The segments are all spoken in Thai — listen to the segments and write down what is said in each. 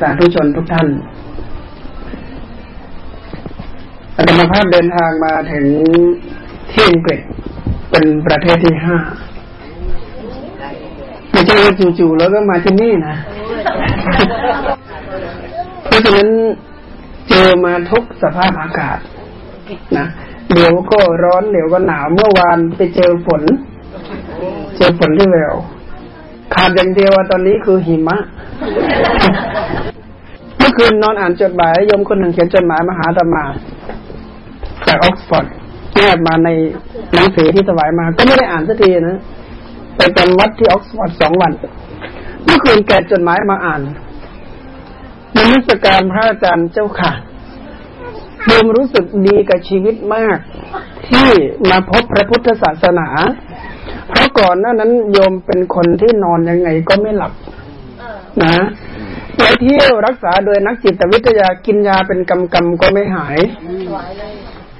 สาธุชนทุกท่านอาตมาภาพเดินทางมาถึงที่อังกฤษเป็นประเทศที่ห้าไม่ใช่จู่ๆแล้วก็มาที่นี่นะ เพราะฉะนั้นเจอมาทุกสภาพอากาศนะเดี๋ยวก็ร้อนเดี๋ยวก็หนาวเมื่อวานไปเจอฝน เจอฝนที่แวว ขาดอย่างเดียวตอนนี้คือหิมะ เมื่อคืนนอนอ่านจดหมายยมคนหนึ่งเขียนจดหมายมาหาตมา จากออกซฟอร์ดแนบมาในหนังสือที่ถวายมา ก็ไม่ได้อ่านสักทีนะไปจำวัดที่ออกซฟอร์ดสองวัน เมื่อคืนแกะจดหมายมาอ่านมนมัสการพระอาจารย์เจ้าค่ะโยมรู้สึกดีกับชีวิตมาก ที่มาพบพระพุทธศาสนา เพราะก่อนหน้านั้นโยมเป็นคนที่นอนยังไงก็ไม่หลับนะไปเที่ยวรักษาโดยนักจิตวิทยากินยาเป็นกำกำก็ไม่หาย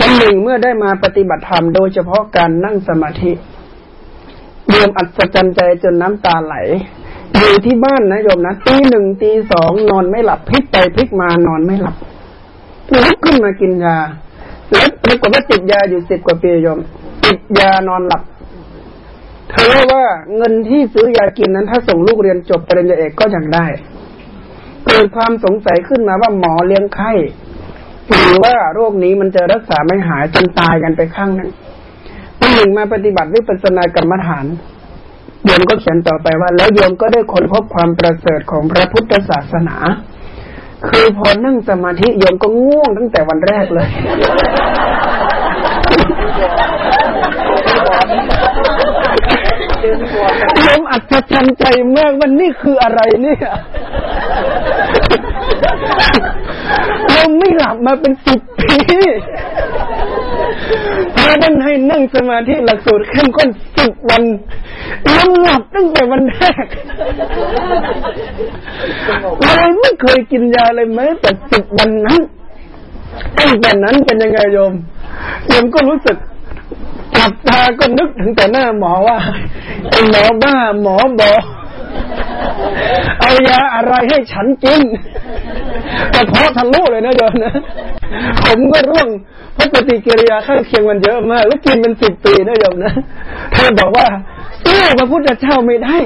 วันหนึ่งเมื่อได้มาปฏิบัติธรรมโดยเฉพาะการนั่งสมาธิโยมอัศจรรย์ใจจนน้ำตาไหลอยู่ที่บ้านนะโยมนะตีหนึ่งตีสองนอนไม่หลับพลิกไปพลิกมานอนไม่หลับลุกขึ้นมากินยาแล้วปรากฏว่าติดยาอยู่สิบกว่าปีโยมติดยานอนหลับ เธอว่าเงินที่ซื้อยากินนั้น ถ้าส่งลูกเรียนจบปริญญาเอกก็ยังได้ เกิดความสงสัยขึ้นมาว่าหมอเลี้ยงไข้หรือว่าโรคนี้มันจะรักษาไม่หายจนตายกันไปข้างนึงวันหนึ่งมาปฏิบัติวิปัสสนากรรมฐานโยมก็เขียนต่อไปว่า แล้วโยมก็ได้ค้นพบความประเสริฐของพระพุทธศาสนา คือพอนั่งสมาธิโยมก็ง่วงตั้งแต่วันแรกเลย โยมอัศจรรย์ใจมากว่านี่คืออะไรเนี่ยโยมไม่หลับมาเป็นสิบปีพระท่านให้นั่งสมาธิหลักสูตรเข้มข้นสิบวันยอมหลับตั้งแต่วันแรกเราไม่เคยกินยาเลยแม้แต่สิบวันนั้นตั้งแต่นั้นเป็นยังไงโยมโยมก็รู้สึก หลับตาก็นึกถึงแต่หน้าหมอว่าไอ้หมอบ้าหมอบอกเอายาอะไรให้ฉันกินแต่พอทะลุเลยนะโยมนะ ผมก็ร่วงเพราะปฏิกิริยาข้างเคียงมันเยอะมาก แล้วกินเป็นสิบปีนะโยมนะเธอบอกว่าสู้พระพุทธเจ้าไม่ได้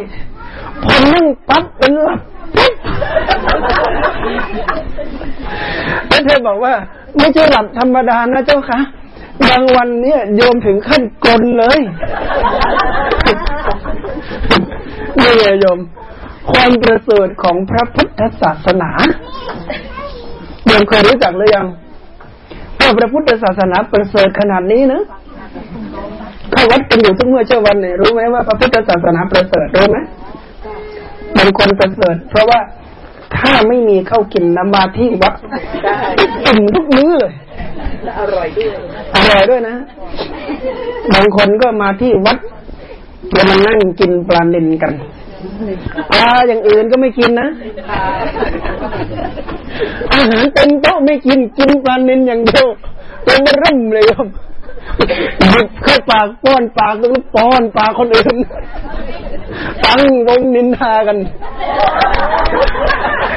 พอนั่งปั๊บเป็นหลับปุ๊บแล้วเธอบอกว่า ไม่ใช่หลับธรรมดานะเจ้าคะ บางวันเนี่ยโยมถึงขั้นกลนเลยนี่ไงโยม ความประเสริฐของพระพุทธศาสนาโยมเคยรู้จักหรือยังว่าพระพุทธศาสนาประเสริฐขนาดนี้นะเข้าวัดกันอยู่ทุกเมื่อเช้าวันเนี่ยรู้ไหมว่าพระพุทธศาสนาประเสริฐรู้ไหมบางคนประเสริฐ เพราะว่าถ้าไม่มีเข้ากินน้ำมาที่วัดอิ่มทุกมื้อเลย อร่อยด้วย อร่อยด้วยนะ บางคนก็มาที่วัดจะมานั่งกินปลาเนินกันปลาอย่างอื่นก็ไม่กินนะ อาหารเต็มโต๊ะไม่กิน กินปลาเนินอย่างเดียวตัวมันร่ำเลยครับหยิบ เข้าปากป้อนปากแล้วป้อนปากคนอื่น ตั้งวงนินทากัน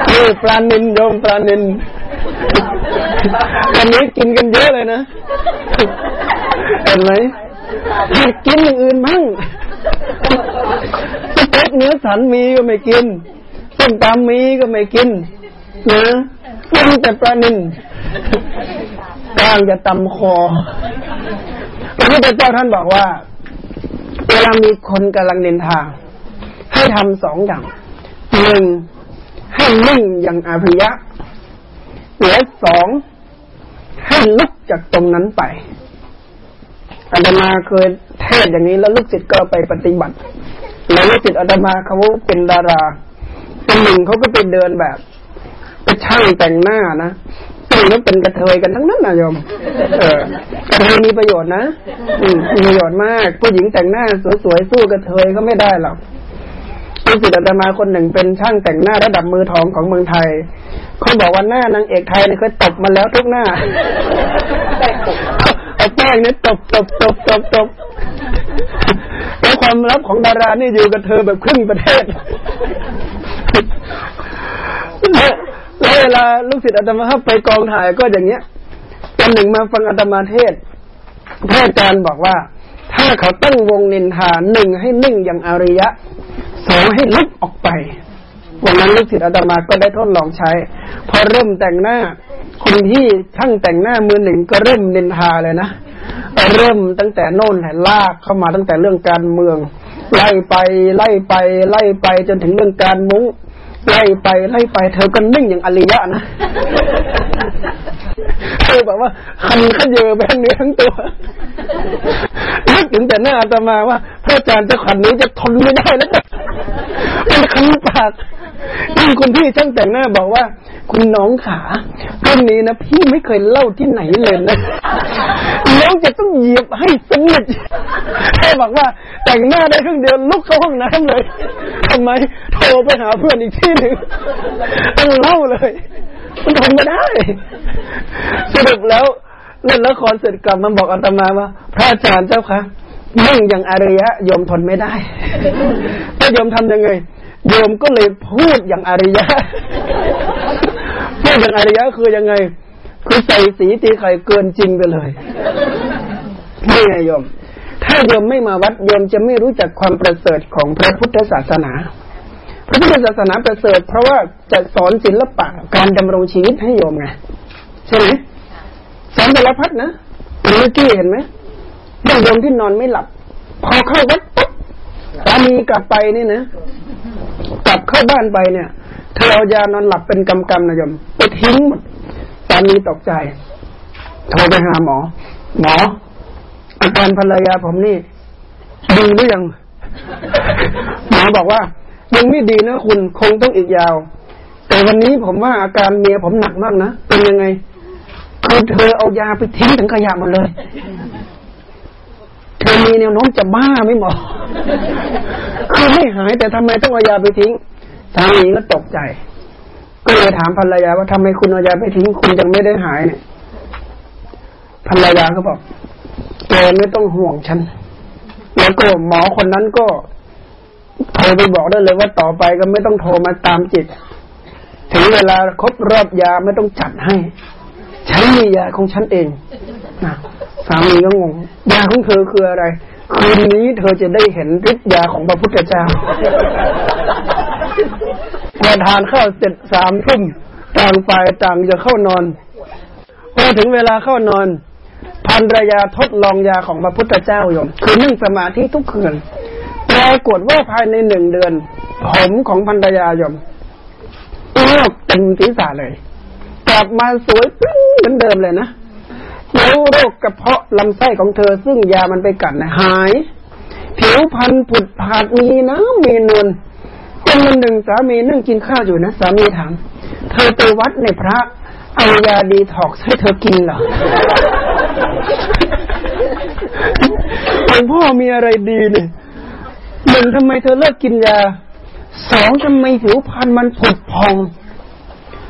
นี่ปลานินโยมปลานินวันนี้กินกันเยอะเลยนะเห็นไหมหัดกินอย่างอื่นมั่งสเต็กเนื้อสันมีก็ไม่กินส้มตำมีก็ไม่กินนะกินแต่ปลานิน กลางจะตำคอพระพุทธเจ้าท่านบอกว่า เวลามีคนกำลังนินทาง ให้ทำสองอย่างหนึ่งให้นิ่งอย่างอาภิยะและสองให้ลุกจากตรงนั้นไปอาตมาเคยเทศอย่างนี้แล้วลูกศิษย์ก็ไปปฏิบัติ แล้วลูกศิษย์อาตมาเขาเป็นดาราเป็นหนึ่งเขาก็ไปเดินแบบไปช่างแต่งหน้านะ ซึ่งก็เป็นกระเทยกันทั้งนั้นนะโยม เออกระเทยมีประโยชน์นะอืมมีประโยชน์มาก ผู้หญิงแต่งหน้าสวยๆสู้กระเทยก็ไม่ได้หรอกลูกศิษย์อาตมาคนหนึ่งเป็นช่างแต่งหน้าระดับมือทองของเมืองไทยเขาบอกว่าหน้านางเอกไทยเนี่ยเคยตบมาแล้วทุกหน้าเอเอาแป้งเนี่ยตบตบตบตบตบแล้วความลับของดารานี่อยู่กับเธอแบบครึ่งประเทศ แล้วเวลาลูกศิษย์อาตมาไปกองถ่ายก็อย่างเงี้ยวันหนึ่งมาฟังอาตมาเทศพระอาจารย์บอกว่า ถ้าเขาตั้งวงนินทาหนึ่งให้นิ่งอย่างอริยะสองให้ลุกออกไปวันนั้นลูกศิษย์อาตมาก็ได้ทดลองใช้ พอเริ่มแต่งหน้าคนที่ช่างแต่งหน้ามือหนึ่งก็เริ่มนินทาเลยนะเริ่มตั้งแต่โน่นแหลากเข้ามาตั้งแต่เรื่องการเมือง ไล่ไปไล่ไปไล่ไปจนถึงเรื่องการมุ้ง ไล่ไปไล่ไปเธอก็นิ่งอย่างอริยะนะเธอแบบว่าคันขยเยอไปทั้งเนื้อทั้งตัวนึกถึงแต่หน้าอาตมาว่าพระอาจารย์จะขันนี้จะทนไม่ได้แล้วมันคันปากนี่ คุณพี่ช่างแต่งหน้าบอกว่า คุณน้องขาเรื่องนี้นะพี่ไม่เคยเล่าที่ไหนเลยนะน้องจะต้องเหยียบให้สนิทแค่บอกว่าแต่งหน้าได้ครึ่งเดียวลุกเข้าห้องน้ำเลยทำไมโทรไปหาเพื่อนอีกที่หนึ่งต้องเล่าเลย มันทนไม่ได้ สรุปแล้วเล่นละครเสร็จกลับมาบอกอาตมาว่า พระอาจารย์เจ้าคะนั่งอย่างอารยะยมทนไม่ได้ถ้ายมทำยังไง โยมก็เลยพูดอย่างอริยะ พูดอย่างอริยะคือยังไง คือใส่สีตีไข่เกินจริงไปเลยนี่ไงโยม ถ้าโยมไม่มาวัดโยมจะไม่รู้จักความประเสริฐของพระพุทธศาสนา พระพุทธศาสนาประเสริฐ เพราะว่าจะสอนศิลปะการดำรงชีวิตให้โยมไงใช่ไหมสอนแต่ละพัดนะเมื่อกี้เห็นไหมเรื่องโยมที่นอนไม่หลับ พอเข้าวัดปุ๊บสามีกลับไปนี่นะ ลับเข้าบ้านไปเนี่ยเธอเอายานอนหลับเป็นกำกำนะโยมไปทิ้งหมดสามีตกใจ โทรไปหาหมอ หมอ อาการภรรยาผมนี่ดีหรือยัง หมอบอกว่า ยังไม่ดีนะคุณคงต้องอีกยาว แต่วันนี้ผมว่าอาการเมียผมหนักมากนะ เป็นยังไงคือเธอเอายาไปทิ้งถึงขยะหมดเลย เธอมีแนวโน้มจะบ้าไม่หมอ คือไม่หายแต่ทำไมต้องเอายาไปทิ้ง สามีก็ตกใจ ก็เลยถามภรรยาว่าทำไมคุณเอายาไปทิ้งคุณยังไม่ได้หายเนี่ยภรรยาก็บอกแกไม่ต้องห่วงฉัน แล้วก็หมอคนนั้นก็โทรไปบอกได้เลยว่าต่อไปก็ไม่ต้องโทรมาตามจิต ถึงเวลาครบรอบยาไม่ต้องจัดให้ ฉันมียาของฉันเองนะสามีก็งง ยาของเธอคืออะไร คืนนี้เธอจะได้เห็นฤทธิ์ยาของพระพุทธเจ้า พอทานข้าวเสร็จสามทุ่มต่างฝ่ายต่างจะเข้านอนพอถึงเวลาเข้านอนพันรยาทดลองยาของพระพุทธเจ้าโยมคือนั่งสมาธิทุกคืนปรากฏว่าภายในหนึ่งเดือน ผมของพันรยาโยมงอกเต็มศีรษะเลย กลับมาสวยเหมือนเดิมเลยนะแล้วโรคกระเพาะลำไส้ของเธอซึ่งยามันไปกัดนะหาย ผิวพรรณผุดผาดมีน้ำมีนวล นวันหนึ่งสามีนั่งกินข้าวอยู่นะสามีถามเธอไปวัดในพระเอายาดีถอกให้เธอกินเหรอหลวงพ่อมีอะไรดีเนี่ยหนึ่งทำไมเธอเลิกกินยาสองทำไมผิวพรรณมันผุดพอง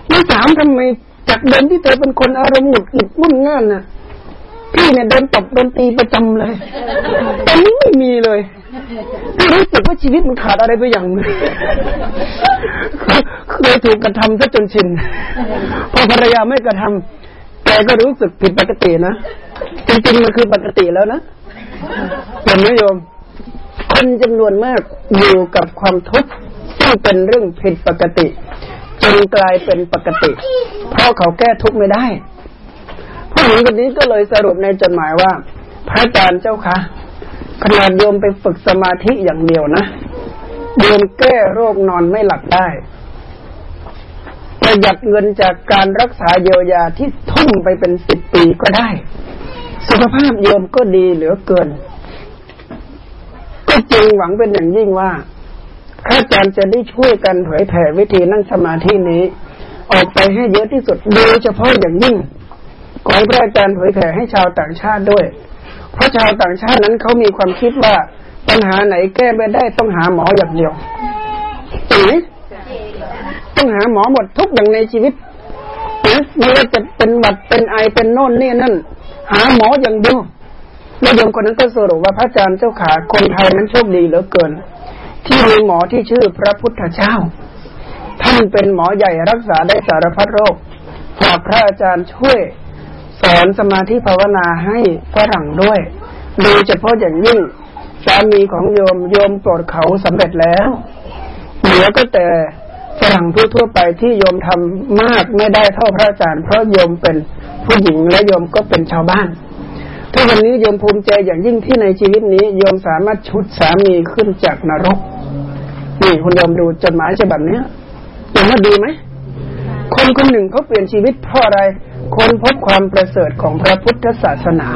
แล้วสามทำไมจากเดิมที่เธอเป็นคนอารมณ์หงุดหงิดมุ่นง่านน่ะพี่เนี่ยโดนตบโดนตีประจำเลยตอนนี้ ไม่มีเลยรู้สึกว่าชีวิตมันขาดอะไรไปอย่างนึงเคยถูกกระทำซะจนชินพอภรรยาไม่กระทำแกก็รู้สึกผิดปกตินะจริงๆมันคือปกติแล้วนะเห็นไหมโยมคนจำนวนมากอยู่กับความทุกข์ซึ่งเป็นเรื่องผิดปกติจนกลายเป็นปกติเพราะเขาแก้ทุกข์ไม่ได้ผู้หญิงคนนี้ก็เลยสรุปในจดหมายว่า พระอาจารย์เจ้าคะ ขนาดโยมไปฝึกสมาธิอย่างเดียวนะโยมแก้โรคนอนไม่หลับได้ประหยัดเงินจากการรักษาเยียวยาที่ทุ่มไปเป็นสิบปีก็ได้ สุขภาพโยมก็ดีเหลือเกิน ก็จึงหวังเป็นอย่างยิ่งว่าพระอาจารย์จะได้ช่วยกันเผยแผ่วิธีนั่งสมาธินี้ ออกไปให้เยอะที่สุดโดยเฉพาะอย่างยิ่งขอให้พระอาจารย์เผยแผ่ให้ชาวต่างชาติด้วย เพราะชาวต่างชาตินั้นเขามีความคิดว่าปัญหาไหนแก้ไม่ได้ต้องหาหมออย่างเดียวจริงไหมต้องหาหมอหมดทุกอย่างในชีวิตนะไม่ว่าจะเป็นหวัดเป็นไอเป็นโน่นนี่นั่น หาหมออย่างเดียวแล้วโยมคนนั้นก็สรุปว่าพระอาจารย์เจ้าขาคนไทยนั้นโชคดีเหลือเกิน ที่มีหมอที่ชื่อพระพุทธเจ้า ท่านเป็นหมอใหญ่รักษาได้สารพัดโรคฝากพระอาจารย์ช่วย อนสมาธิภาวนาให้ฝรั่งด้วย โดยเฉพาะอย่างยิ่งสามีของโยมโยมโปรดเขาสำเร็จแล้วเหลือก็แต่ฝรั่งทั่วไปที่โยมทำมากไม่ได้เท่าพระอาจารย์เพราะโยมเป็นผู้หญิงและโยมก็เป็นชาวบ้านทุกวันนี้โยมภูมิใจอย่างยิ่งที่ในชีวิตนี้โยมสามารถชุดสามีขึ้นจากนรก นี่คุณโยมดูจดหมายฉบับนี้โยมว่าดีไหมคนคนหนึ่งเขาเปลี่ยนชีวิตเพราะอะไร คนพบความประเสริฐของพระพุทธศาสนา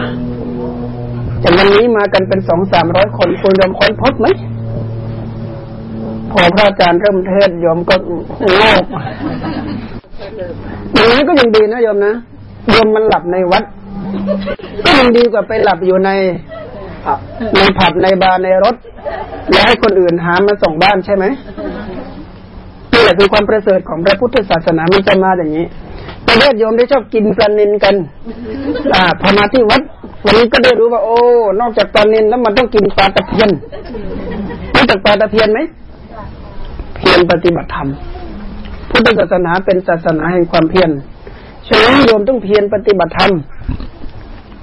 จากวันนี้มากันเป็นสองสามร้อยคนคุณโยมค้นพบไหมพอพระอาจารย์เริ่มเทศโยมก็โง่อย่างนี้ก็ยังดีนะโยมนะโยมมันหลับในวัด ก็ยังดีกว่าไปหลับอยู่ในในผับในบาร์ในรถ แล้วให้คนอื่นหามาส่งบ้านใช่ไหมนี่แหละคือความประเสริฐของพระพุทธศาสนามันจะมาอย่างนี้ ประเทศโยมได้ชอบกินปลานินกัน อ่าพอมาที่วัด วันนี้ก็ได้รู้ว่า โอ้ นอกจากปลานินแล้วมันต้องกินปลาตะเพียนรู้จักปลาตะเพียนไหมเพียรปฏิบัติธรรมพุทธศาสนาเป็นศาสนาแห่งความเพียรฉะนั้นโยมต้องเพียรปฏิบัติธรรม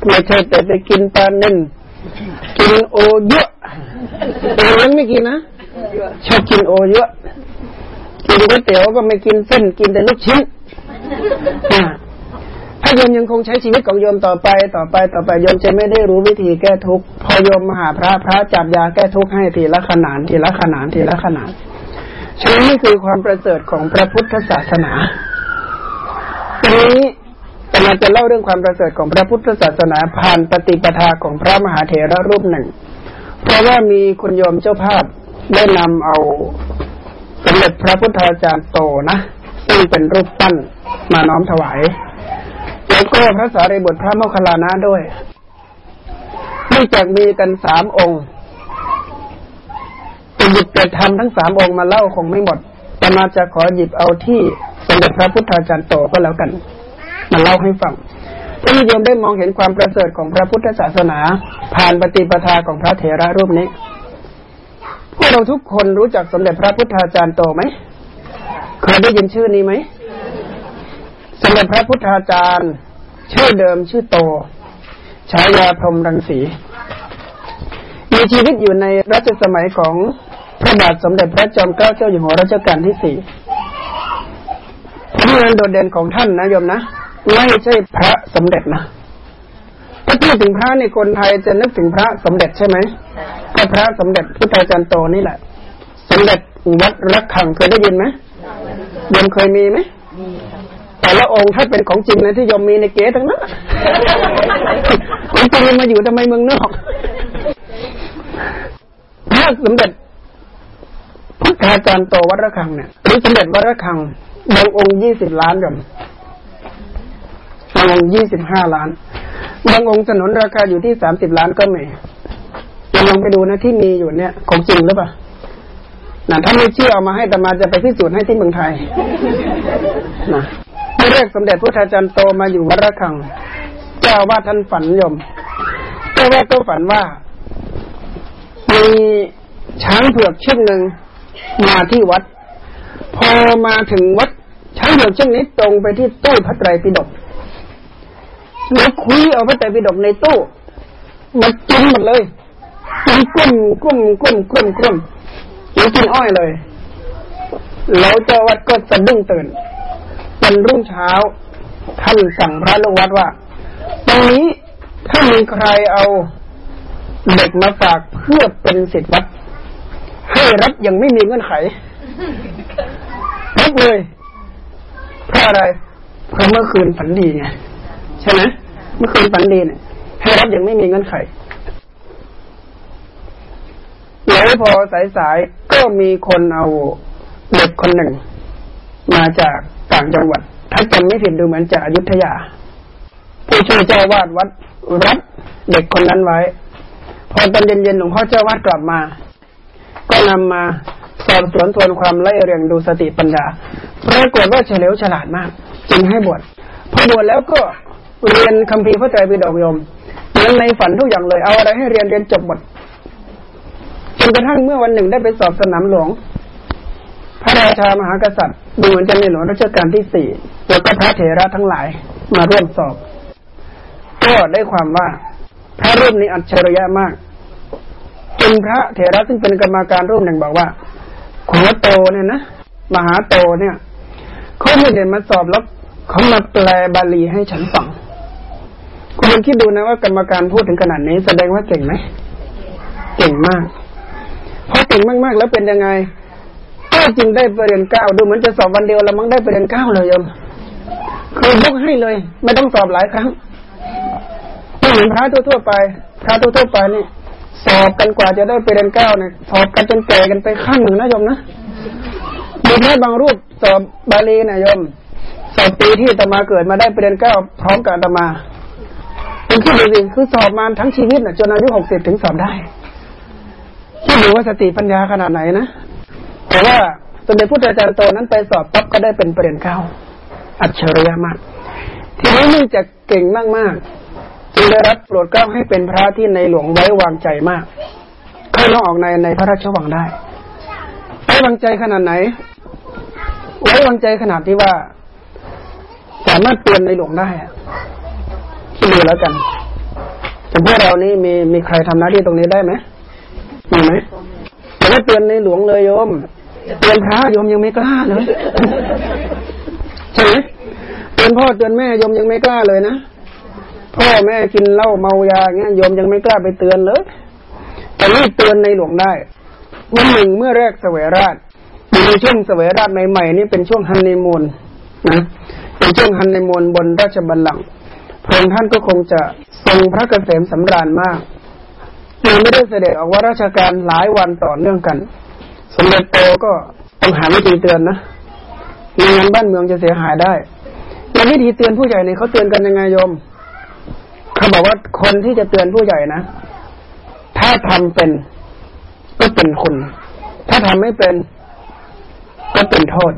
ไม่ใช่แต่ไปกินปลาเน่นกินโอเยอะโอยังไม่กินนะชอบกินโอเยอะกินก๋วยเตี๋ยวก็ไม่กินเส้นกินแต่ลูกชิ้น ถ้าโยมยังคงใช้ชีวิตของโยมต่อไป ต่อไปต่อไปโยมจะไม่ได้รู้วิธีแก้ทุกข์พอโยมมาหาพระพระจับยาแก้ทุกข์ให้ทีละขนานทีละขนานทีละขนานฉะนั้นนี่คือความประเสริฐของพระพุทธศาสนาทีนี้กำลังจะเล่าเรื่องความประเสริฐของพระพุทธศาสนาผ่านปฏิปทาของพระมหาเถระรูปหนึ่ง เพราะว่ามีคุณโยมเจ้าภาพได้นำเอาสมเด็จพระพุทธาจารย์โตนะซึ่งเป็นรูปปั้น มาน้อมถวายแล้วก็พระสารีบุตรพระโมคคัลลานะด้วยนื่องจากมีกันสามองค์จะหยิบแต่ทำทั้งสามองค์มาเล่าคงไม่หมด แต่มาจะขอหยิบเอาที่สมเด็จพระพุทธาจารย์โตก็แล้วกัน มาเล่าให้ฟังเพื่อโยมได้มองเห็นความประเสริฐของพระพุทธศาสนา ผ่านปฏิปทาของพระเถระรูปนี้ พวกเราทุกคนรู้จักสมเด็จพระพุทธาจารย์โตไหมเคยได้ยินชื่อนี้ไหม สมเด็จพระพุทธาจารย์ ชื่อเดิมชื่อโตฉายาพรมรังสี มีชีวิตอยู่ในรัชสมัยของพระบาทสมเด็จพระจอมเกล้าเจ้าอยู่หัวรัชกาลที่สี่ผลงานโดดเด่นของท่านนะโยมนะ ไม่ใช่พระสมเด็จนะถ้าพูดถึงพระในคนไทยจะนึกถึงพระสมเด็จใช่ไหมก็พระสมเด็จพุทธาจารย์โตนี่แหละ สมเด็จวัดรักขังเคยได้ยินไหมโยมเคยมีไหม แต่ละองค์ถ้าเป็นของจริงนะที่ยมมีในเก๋ทั้งนั้นของจริงมาอยู่ทำไมเมืองนอกพระสมเด็จพุทธาจารย์โตวัดระฆังเนี่ยหรือสมเด็จวัดระฆังบางองค์ยี่สิบล้านยมบางองค์ยี่สิบห้าล้านบางองค์สนนราคาอยู่ที่สามสิบล้านก็ไมีลองไปดูนะที่มีอยู่เนี่ย ของจริงหรือเปล่านะถ้าไม่เชื่อเอามาให้ตมาจะไปพิสูจน์ให้ที่เมืองไทยนะ เมื่อแรกสมเด็จพุทธาจารย์โตมาอยู่วัดระฆัง เจ้าว่าท่านฝันยมเจ้าว่าก็ฝันว่า มีช้างเผือกเชือกหนึ่งมาที่วัด พอมาถึงวัด ช้างเผือกเชือกนี้ตรงไปที่ตู้พระไตรปิฎกแล้วคุยเอาพระไตรปิฎกในตู้มากินหมดเลยกินกุ้มกุ้มกุ้มกุ้มกุ้มกินกินอ้อยเลย แล้วเจ้าวัดก็สะดุ้งตื่น วันรุ่งเช้า ท่านสั่งพระลูกวัดว่า ตรงนี้ถ้ามีใครเอาเด็กมาฝากเพื่อเป็นสิทธิวัด ให้รับยังไม่มีเงื่อนไขรับเลยเพราะอะไรเพราะเมื่อคืนฝันดีไงใช่ไหมเมื่อคืนฝันดีเนี่ยให้รับยังไม่มีเงื่อนไขแล้วพอสายๆก็มีคนเอาเด็กคนหนึ่ง มาจาก ต่างจังหวัด ถ้าจำไม่ผิดดูเหมือนจากอยุธยา ผู้ช่วยเจ้าวาดวัดรับเด็กคนนั้นไว้ พอตอนเย็นๆหลวงพ่อเจ้าวาดกลับมา ก็นำมาสอบสวนทวนความไล่เรียงดูสติปัญญาปรากฏว่าเฉลียวฉลาดมาก จึงให้บวชพอบวชแล้วก็เรียนคัมภีร์พระไตรปิฎกโยมเหมือนในฝันทุกอย่างเลย เอาอะไรให้เรียนเรียนจบหมดจนกระทั่งเมื่อวันหนึ่งได้ไปสอบสนามหลวง พระราชามหากษัตริย์ ดูเหมือนจะในหลวงรัชกาลที่สี่แล้วก็พระเถระทั้งหลายมาร่วมสอบ ก็ได้ความว่า พระรูปนี้อัจฉริยะมากจนพระเถระซึ่งเป็นกรรมการรูปหนึ่งบอกว่าหัวโตเนี่ยนะมหาโตเนี่ยเขาไม่ได้มาสอบแล้วเขามาแปลบาลีให้ฉันฟังคุณลองคิดดูนะว่ากรรมการพูดถึงขนาดนี้แสดงว่าเก่งไหมเก่งมากพอเก่งมากๆ แล้วเป็นยังไง จึงได้ปรริญญาเก้าดูเหมือนจะสอบวันเดียวแล้วมั้งได้ปรริญญาเก้าเลยโยมคือยกให้เลย ไม่ต้องสอบหลายครั้งไม่เหมือนพระทั่วๆไปพระทั่วๆไปนี่สอบกันกว่าจะได้ปรริญญาเก้าเนี่ยสอบกันจนแก่กันไปขั้นหนึ่งนะโยมนะมีแค่บางรูปสอบบาลีนะโยมสอบปีที่ตมาเกิดมาได้ปรริญญาเก้าพร้อมกับตมาเป็นที่ดูสิคือสอบมาทั้งชีวิตนะจนอายุหกสิบถึงสอบได้คิดดูว่าสติปัญญาขนาดไหนนะ แต่ว่าสมเด็จพุทธาจารย์โตนั้นไปสอบปั๊บก็ได้เป็นปรริญญาเก้าอัจฉริยะมากทีนี้เนื่องจากเก่งมากๆจึงได้รับโปรดเกล้าให้เป็นพระที่ในหลวงไว้วางใจมากเข้าน้องออกในในพระราชวังได้ไว้วางใจขนาดไหน ไว้วางใจขนาดที่ว่า สามารถเตือนในหลวงได้คิดดูแล้วกันแต่พวกเรานี่มีมีใครทำหน้าที่ตรงนี้ได้ไหมมีไหมแต่ว่าเตือนในหลวงเลยโยม เตือนพระโยมยังไม่กล้าเลยใช่ไหมเตือนพ่อเตือนแม่โยมยังไม่กล้าเลยนะพ่อแม่กินเหล้าเมายาเงี้ยโยมยังไม่กล้าไปเตือนเลยแต่นี่เตือนในหลวงได้วันหนึ่งเมื่อแรกเสวยราชอยู่ในช่วงเสวยราชใหม่ๆนี่เป็นช่วงฮันนีมูนนะเป็นช่วงฮันนีมูนบนราชบัลลังก์พระองค์ท่านก็คงจะทรงพระเกษมสำราญมากยังไม่ได้เสด็จออกว่าราชการหลายวันต่อเนื่องกัน สมเด็จโตก็ต้องหาวิธีเตือนนะไม่งั้นบ้านเมืองจะเสียหายได้แล้ววิธีเตือนผู้ใหญ่เนี่ยเขาเตือนกันยังไงโยมเขาบอกว่าคนที่จะเตือนผู้ใหญ่นะถ้าทำเป็นก็เป็นคุณ ถ้าทำไม่เป็น ก็เป็นโทษ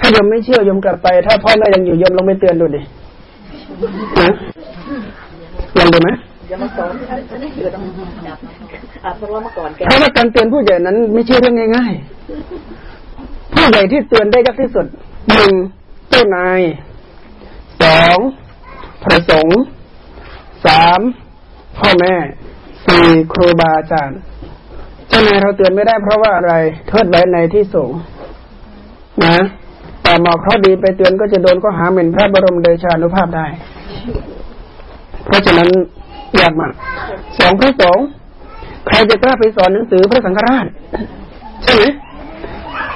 ถ้าโยมไม่เชื่อโยมกลับไป ถ้าพ่อแม่ยังอยู่โยมลองไปเตือนดูดินะลองดูไหม เพราะว่าเมื่อก่อนแกเพราะว่าการเตือนผู้ใหญ่นั้น ไม่ใช่เรื่องง่ายๆ ผู้ใหญ่ที่เตือนได้ยากที่สุดหนึ่งเจ้านายสองพระสงฆ์สามพ่อแม่สี่ครูบาอาจารย์เจ้านายเราเตือนไม่ได้เพราะว่าอะไรเทิดไว้ในที่สูงนะแต่หมอกเขาดีไปเตือนก็จะโดนก็หาเหม็นพระบรมเดชานุภาพได้ เพราะฉะนั้นยากมากสองพระสงฆ์ ใครจะกล้าไปสอนหนังสือพระสังฆราชใช่ไหม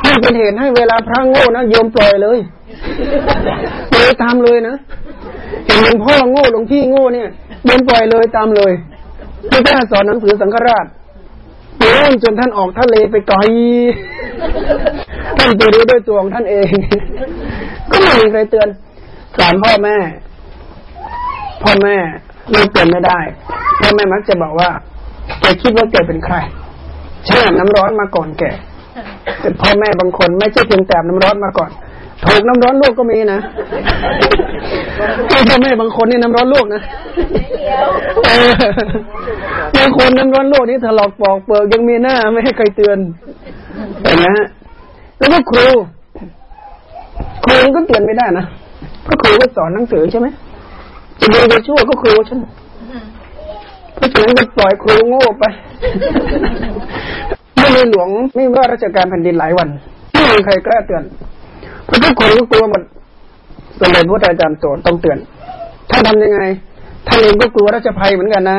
นี่เป็นเหตุให้เวลาพระโง่นะโยมปล่อยเลยปล่อยตามเลยนะเห็นหลวงพ่อโง่หลวงพี่โง่เนี่ยโยมปล่อยเลยตามเลยไม่กล้าสอนหนังสือสังฆราชโยนจนท่านออกทะเลไปไกลท่านไปรู้ด้วยตัวของท่านเอง ก็ไม่มีใครเตือนสอนพ่อแม่ พ่อแม่ลูกเตือนไม่ได้ พ่อแม่มักจะบอกว่า แกคิดว่าแกเป็นใครใช่น้ำร้อนมาก่อนแกแต่พ่อแม่บางคนไม่ใช่เพียงแต่น้ำร้อนมาก่อนถูกน้ำร้อนลวกก็มีนะพ่อแม่บางคนนี่น้ำร้อนลวกนะบางคนน้ำร้อนลวกนี่ถลอกปอกเปิกยังมีหน้าไม่ให้ใครเตือนแต่นะแล้วก็ครูครูก็เตือนไม่ได้นะก็ครูก็สอนหนังสือใช่ไหมจะดีจะชั่วก็ครูฉัน เพราะฉะนั้นก็ปล่อยครูโง่ไปไม่มีหลวงไม่ว่าราชการแผ่นดินหลายวันไม่มีใครกล้าเตือนเพราะทุกคนก็กลัวหมดสมเด็จพระอาจารย์โตต้องเตือนท่านทำยังไงท่านเองก็กลัวราชภัยเหมือนกันนะ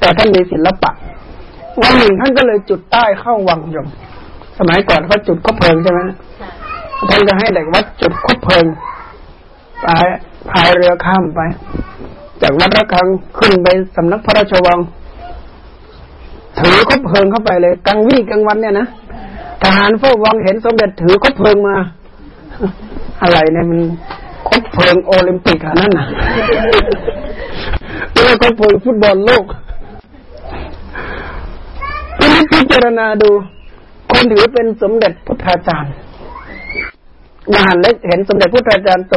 แต่ท่านมีศิลปะวันหนึ่งท่านก็เลยจุดใต้เข้าวังยมสมัยก่อนเขาจุดคบเพลิงใช่ไหมท่านจะให้เด็กวัดจุดคบเพลิงไปพายเรือข้ามไป จากวัดระฆังขึ้นไปสำนักพระราชวัง ถือคบเพลิงเข้าไปเลยกลางวี่กลางวันเนี่ยนะทหารเฝ้าวังเห็นสมเด็จถือคบเพลิงมา อะไรเนี่ยมันคบเพลิงโอลิมปิกอะนั่นน่ะเรื่องคบเพลิงฟุตบอลโลกพิจารณาดู คนถือเป็นสมเด็จพุทธาจารย์มหาเล็กเห็นสมเด็จพุทธาจารย์โต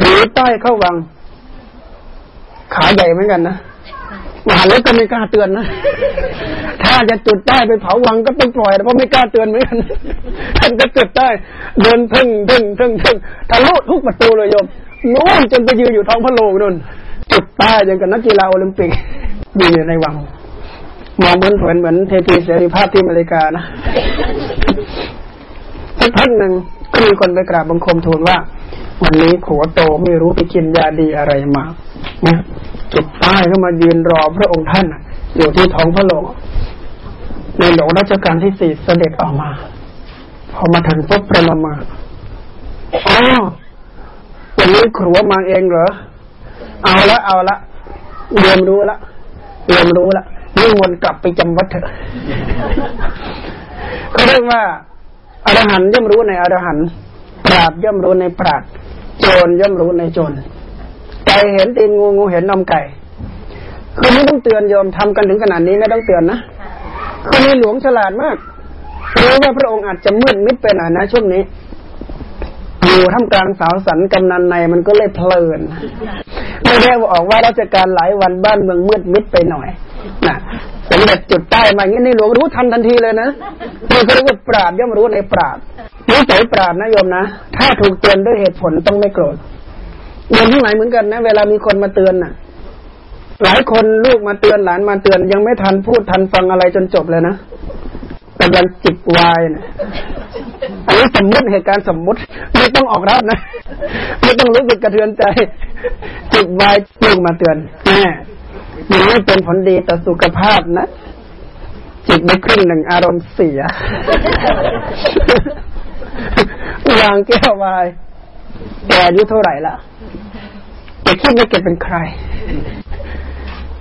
ถือใต้เข้าวัง ขาใหญ่เหมือนกันนะมหาเล็กก็ไม่กล้าเตือนนะ ถ้าจะจุดได้ไปเผาวังก็ต้องปล่อยเพราะไม่กล้าเตือนเหมือนกันท่านก็จุดได้เดินทึ่งทึ่งทึ่งทึ่งทะลุทุกประตูเลยโยมโน่นจนไปยืนอยู่ท้องพระโรงนู่นจุดใต้ยังกับนักกีฬาโอลิมปิกยืนอยู่ในวัง มองเหมือนเหมือนเหมือนเทพีเสรีภาพที่อเมริกานะสักพักหนึ่งก็มีคนไปกราบบังคมทูลว่า วันนี้ขัวโตไม่รู้ไปกินยาดีอะไรมาเนี่ยจุดใต้ก็มายืนรอพระองค์ท่านอยู่ที่ท้องพระโรงในหลวงรัชกาลที่สี่เสด็จออกมา พอมาถึงปุ๊บประนมมาอ๋อวันนี้ครัวมาเองเหรอ เอาละเอาละเรียนรู้ละเรียนรู้ละนี่วนกลับไปจำวัดเถอะเขาเรียกว่าอรหันย่อมรู้ในอรหันปราบย่อมรู้ในปราบ โจรย่อมรู้ในโจรไก่เห็นตีนงูงูเห็นนมไก่คือไม่ต้องเตือนโยมทำกันถึงขนาดนี้ไม่ต้องเตือนนะคือในหลวงฉลาดมากรู้ว่าพระองค์อาจจะมืดมิดไปหน่อยนะช่วงนี้อยู่ท่ามกลางสาวสันกำนันในมันก็เลยเพลินไม่ได้ออกว่าราชการหลายวันบ้านเมืองมืดมิดไปหน่อยนะสมเด็จจุดใต้มาอย่างนี้ในหลวงรู้ทันทันทีเลยนะนี่เขาเรียกว่าปราบย่อมรู้ในปราบ นิสัยปราบนะโยมนะ ถ้าถูกเตือนด้วยเหตุผลต้องไม่โกรธโยมที่ไหนเหมือนกันนะ เวลามีคนมาเตือนน่ะ หลายคนลูกมาเตือนหลานมาเตือนยังไม่ทันพูดทันฟังอะไรจนจบเลยนะกำลังจิบวายนะอันนี้สมมติเหตุการณ์สมมติไม่ต้องออกรับนะไม่ต้องรู้สึกกระเทือนใจจิบวายลูกมาเตือนแม่ยังไม่เป็นผลดีต่อสุขภาพนะจิตไปครึ่งหนึ่งอารมณ์เสีย วางแก้ววายแกอายุเท่าไหร่ละแกคิดว่าแกเป็นใคร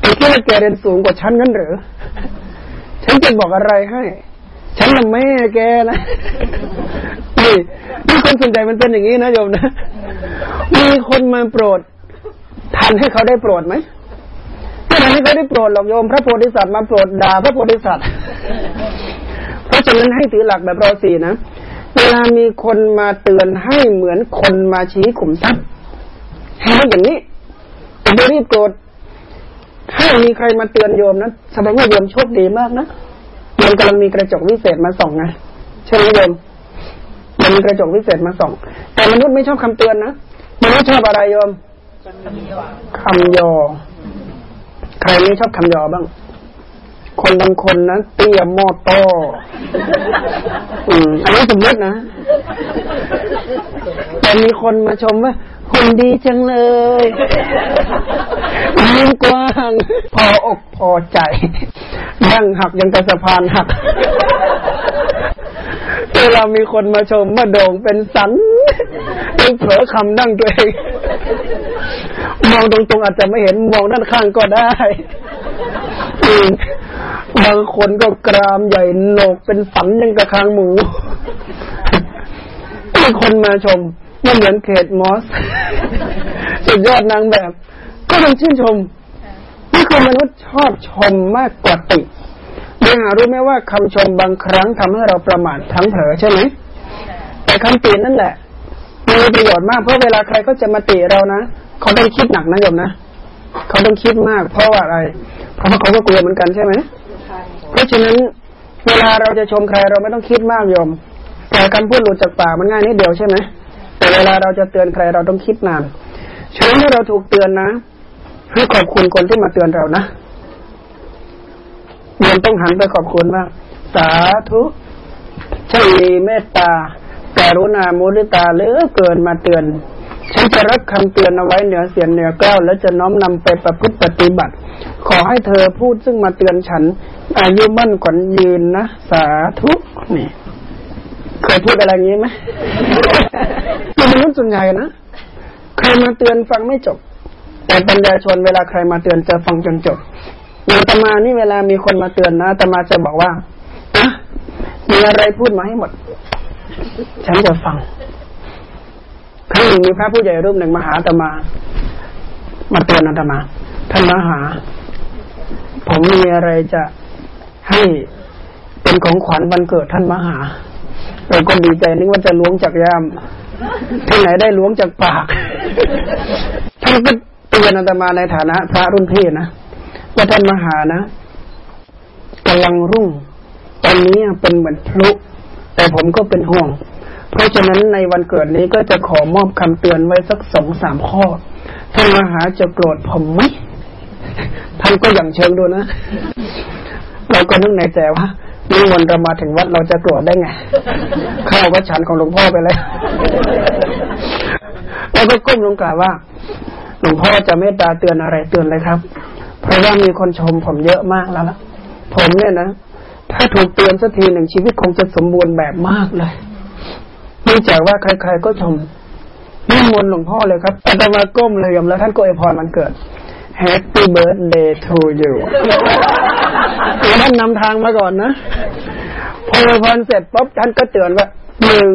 แกคิดว่าแกเรียนสูงกว่าฉันงั้นหรือ ฉันจะบอกอะไรให้ ฉันน่ะแม่แกนะนี่นี่คนส่วนใหญ่มันเป็นอย่างนี้นะโยมนะ มีคนมาโปรดทันให้เขาได้โปรดไหมไม่ทันให้เขาได้โปรดหรอกโยม พระโพธิสัตว์มาโปรดด่าพระโพธิสัตว์ เพราะฉะนั้นให้ถือหลักแบบรอสี่นะ เวลามีคนมาเตือนให้เหมือนคนมาชี้ขุมทรัพย์ให้อย่างนี้ไม่รีบโกรธถ้ามีใครมาเตือนโยมนะแสดงว่าโยมโชคดีมากนะโยมกำลังมีกระจกวิเศษมาส่องไงใช่ไหมโยมมันมีกระจกวิเศษมาส่อง แต่มนุษย์ไม่ชอบคำเตือนนะมนุษย์ชอบอะไรโยมคำยอใครไม่ชอบคำยอบ้าง คนบางคนนะเตี้ยโมโตอืมอันนี้สมมตินะแต่มีคนมาชมว่าคนดีจังเลยยิ้มกว้าง พออกพอใจยั่งหักยังกระสะพานหัก เวลามีคนมาชมมาโด่งเป็นสันยังเผลอคำดั้งตัวเองมองตรงๆอาจจะไม่เห็นมองด้านข้างก็ได้บางคนก็กรามใหญ่โหนกเป็นสันยังกระคางหมูมีคนมาชมไม่เหมือนเขตมอสสุดยอดนางแบบ ก็ต้องชื่นชมนี่คือมนุษย์ชอบชมมากกว่าติ เดี๋ยวหารู้ไหมว่าคำชมบางครั้งทำให้เราประมาททั้งเผลอใช่ไหมแต่คำตินั่นแหละ มีประโยชน์มากเพราะเวลาใครก็จะมาติเรานะเขาต้องคิดหนักนะโยมนะเขาต้องคิดมาก เพราะว่าอะไร เพราะเขาก็กลัวเหมือนกันใช่ไหมเพราะฉะนั้นเวลาเราจะชมใครเราไม่ต้องคิดมากโยมแต่คำพูดหลุดจากปากมันง่ายนิดเดียวใช่ไหมแต่เวลาเราจะเตือนใครเราต้องคิดนานฉะนั้นเมื่เราถูกเตือนนะให้ขอบคุณคนที่มาเตือนเรานะ มันต้องหันไปขอบคุณว่าสาธุช่างมีเมตตาการุณามุริตาเหลือเกินมาเตือน ฉันจะรักคำเตือนเอาไว้เหนือเสียงเหนือแก้วแล้วจะน้อมนำไปประพฤติปฏิบัติ ขอให้เธอพูดซึ่งมาเตือนฉัน อายุมั่นขวัญยืนนะ สาธุนี่ เคยพูดอะไรอย่างนี้ไหมคือมนุษย์ส่วนใหญ่นะใครมาเตือนฟังไม่จบ แต่ปัญญาชนเวลาใครมาเตือนจะฟังจนจบ อย่างตมานี่เวลามีคนมาเตือนนะตมาจะบอกว่าอะมีอะไรพูดมาให้หมด ฉันจะฟังครั้งหนึ่งมีพระผู้ใหญ่รูปหนึ่งมาหาตมา มาเตือนอาตมาท่านมาหา ผมมีอะไรจะให้เป็นของขวัญวันเกิดท่านมาหาเราก็ดีใจนึกว่าจะล้วงจากย่ามที่ไหนได้ล้วงจากปากท่านก็เตืเรียนอาตมาในฐานะ พระรุ่นพี่นะ ว่าท่านมหานะกำลังรุ่ง ตอนนี้เป็นเหมือนพลุแต่ผมก็เป็นห่วง เพราะฉะนั้นในวันเกิดนี้ก็จะขอมอบคำเตือนไว้สักสองสามข้อ ท่านมหาจะโกรธผมไหมท่านก็อย่างเชิงดูนะ เราก็นึกในใจว่านิมนต์เรามาถึงวัดเราจะโกรธได้ไงเข้าวัดฉันของหลวงพ่อไปเลยแล้วก็ก้มลงกราบว่า หลวงพ่อจะเมตตาเตือนอะไรเตือนเลยครับ เพราะว่ามีคนชมผมเยอะมากแล้วล่ะผมเนี่ยนะ ถ้าถูกเตือนสักทีหนึ่งชีวิตคงจะสมบูรณ์แบบมากเลยเนื่องจากว่าใคร ๆ ก็ชมนิมนต์หลวงพ่อเลยครับอาตมาก้มเลยยมแล้วท่านก็อวยพรมันเกิด Happy birthday to you ท่านนำทางมาก่อนนะพออวยพรเสร็จปุ๊บท่านก็เตือนว่าหนึ่ง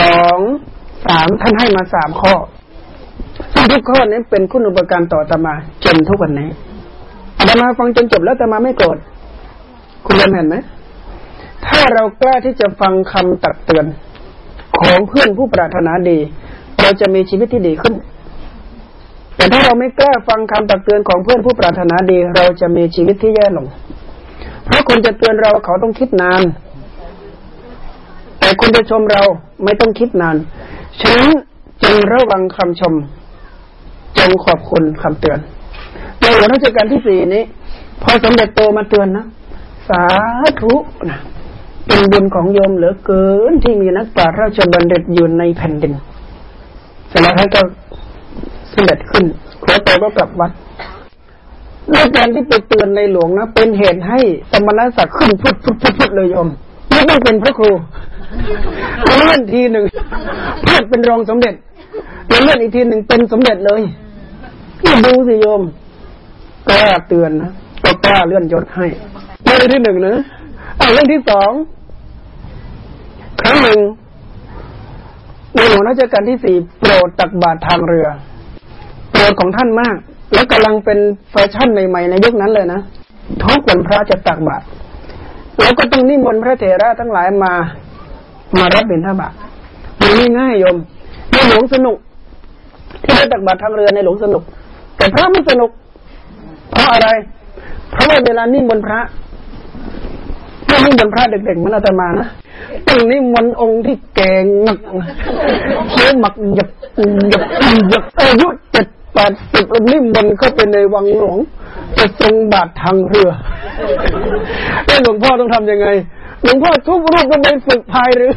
สองสามท่านให้มาสามข้อ ซึ่งทุกข้อนี้เป็นคุณอุปการต่อตมา จนทุกวันนี้อาตมาฟังจนจบแล้วตมาไม่โกรธคุณเห็นไหมถ้าเรากล้าที่จะฟังคำตักเตือน ของเพื่อนผู้ปรารถนาดี เราจะมีชีวิตที่ดีขึ้น แต่ถ้าเราไม่กล้าฟังคำตักเตือนของเพื่อนผู้ปรารถนาดี เราจะมีชีวิตที่แย่ลง เพราะคนจะเตือนเราเขาต้องคิดนาน แต่คนจะชมเราไม่ต้องคิดนานฉะนั้นจงระวังคำชม จงขอบคุณคำเตือนในหลวงรัชกาลที่สี่นี้ พอสมเด็จโตมาเตือนนะ สาธุนะเป็นบุญของโยมเหลือเกินที่มีนักปราชญ์ราชบัณฑิตอยู่ในแผ่นดินเสร็จแล้วท่านก็เสด็จขึ้นขอโตก็กลับวัดด้วยการที่ไปเตือนในหลวงนะเป็นเหตุให้สมณศักดิ์ขึ้นพุทธพุทธพุทธเลยโยมไม่ต้องเป็นพระครูเลื่อนทีหนึ่งพลาดเป็นรองสมเด็จแล้วเลื่อนอีกทีหนึ่งเป็นสมเด็จเลย นี่ดูสิโยมกล้าเตือนนะก็กล้าเลื่อนยศให้เรื่องที่หนึ่งนะอ่าเรื่องที่สองครั้งหนึ่งในหลวงรัชกาลที่สี่โปรดตักบาตรทางเรือ โปรดของท่านมาก แล้วกำลังเป็นแฟชั่นใหม่ ๆ ในยุคนั้นเลยนะทุกวันพระจะตักบาตรแล้วก็ต้องนิมนต์พระเถระทั้งหลายมา มารับบิณฑบาตมันไม่ง่ายโยมในหลวงสนุกที่ได้ตักบาตรทางเรือในหลวงสนุก แต่พระไม่สนุก เพราะอะไร เพราะว่าเวลานิมนต์พระถ้านิมนต์พระเด็กๆมันอาตมานะต้องนิมนต์องค์ที่แก่งหนักเคี้ยวหมักหยับหยับหยับอายุเจ็ดแปดสิบนิมนต์เข้าไปในวังหลวงจะทรงบาตรทางเรือแล้วหลวงพ่อต้องทำยังไงหลวงพ่อทุกรูปก็ไปฝึกพายเรือ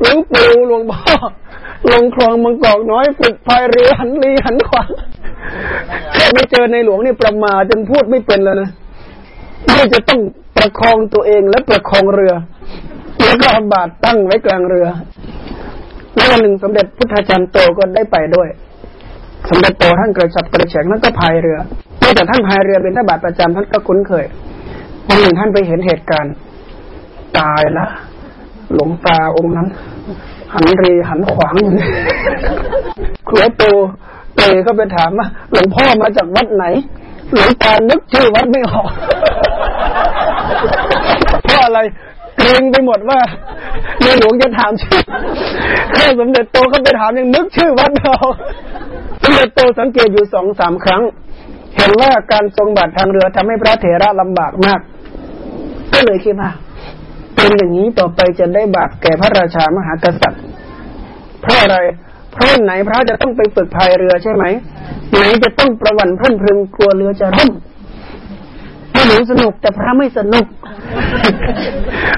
หลวงปู่หลวงพ่อลงคลองมังกอกน้อยฝึกพายเรือหันลีหันขวาแค่ไม่เจอในหลวงนี่ประมาจนพูดไม่เป็นแล้วนะไม่จะต้องประคองตัวเองและประคองเรือ แล้วก็บาดตั้งไว้กลางเรือแล้ววันหนึ่งสมเด็จพุทธาจารย์โตก็ได้ไปด้วย สมเด็จโตท่านกระชับกระเฉงท่านก็พายเรือเมื่อแต่ท่านพายเรือเป็นท่าบาทประจำท่านก็คุ้นเคยวันหนึ่งท่านไปเห็นเหตุการณ์ ตายละ หลวงตาองค์นั้น หันรีหันขวางอยู่ครัวโตเตยก็ไปถามว่าหลวงพ่อมาจากวัดไหน หลวงตานึกชื่อวัดไม่ออกเพราะอะไรเกรงไปหมดว่าในหลวงจะถามชื่อแค่สมเด็จโตเขาไปถามยังนึกชื่อวัดเราสมเด็จโตสังเกตอยู่สองสามครั้ง เห็นว่าการทรงบัตรทางเรือทำให้พระเถระลำบากมาก ก็เลยคิดว่า เป็นอย่างนี้ต่อไปจะได้บาปแก่พระราชามหากษัตริย์ เพราะอะไร เพราะไหนพระจะต้องไปฝึกพายเรือใช่ไหม ไหนจะต้องประวันเพื่อนพึงกลัวเรือจะร่มพระหลวงสนุกแต่พระไม่สนุก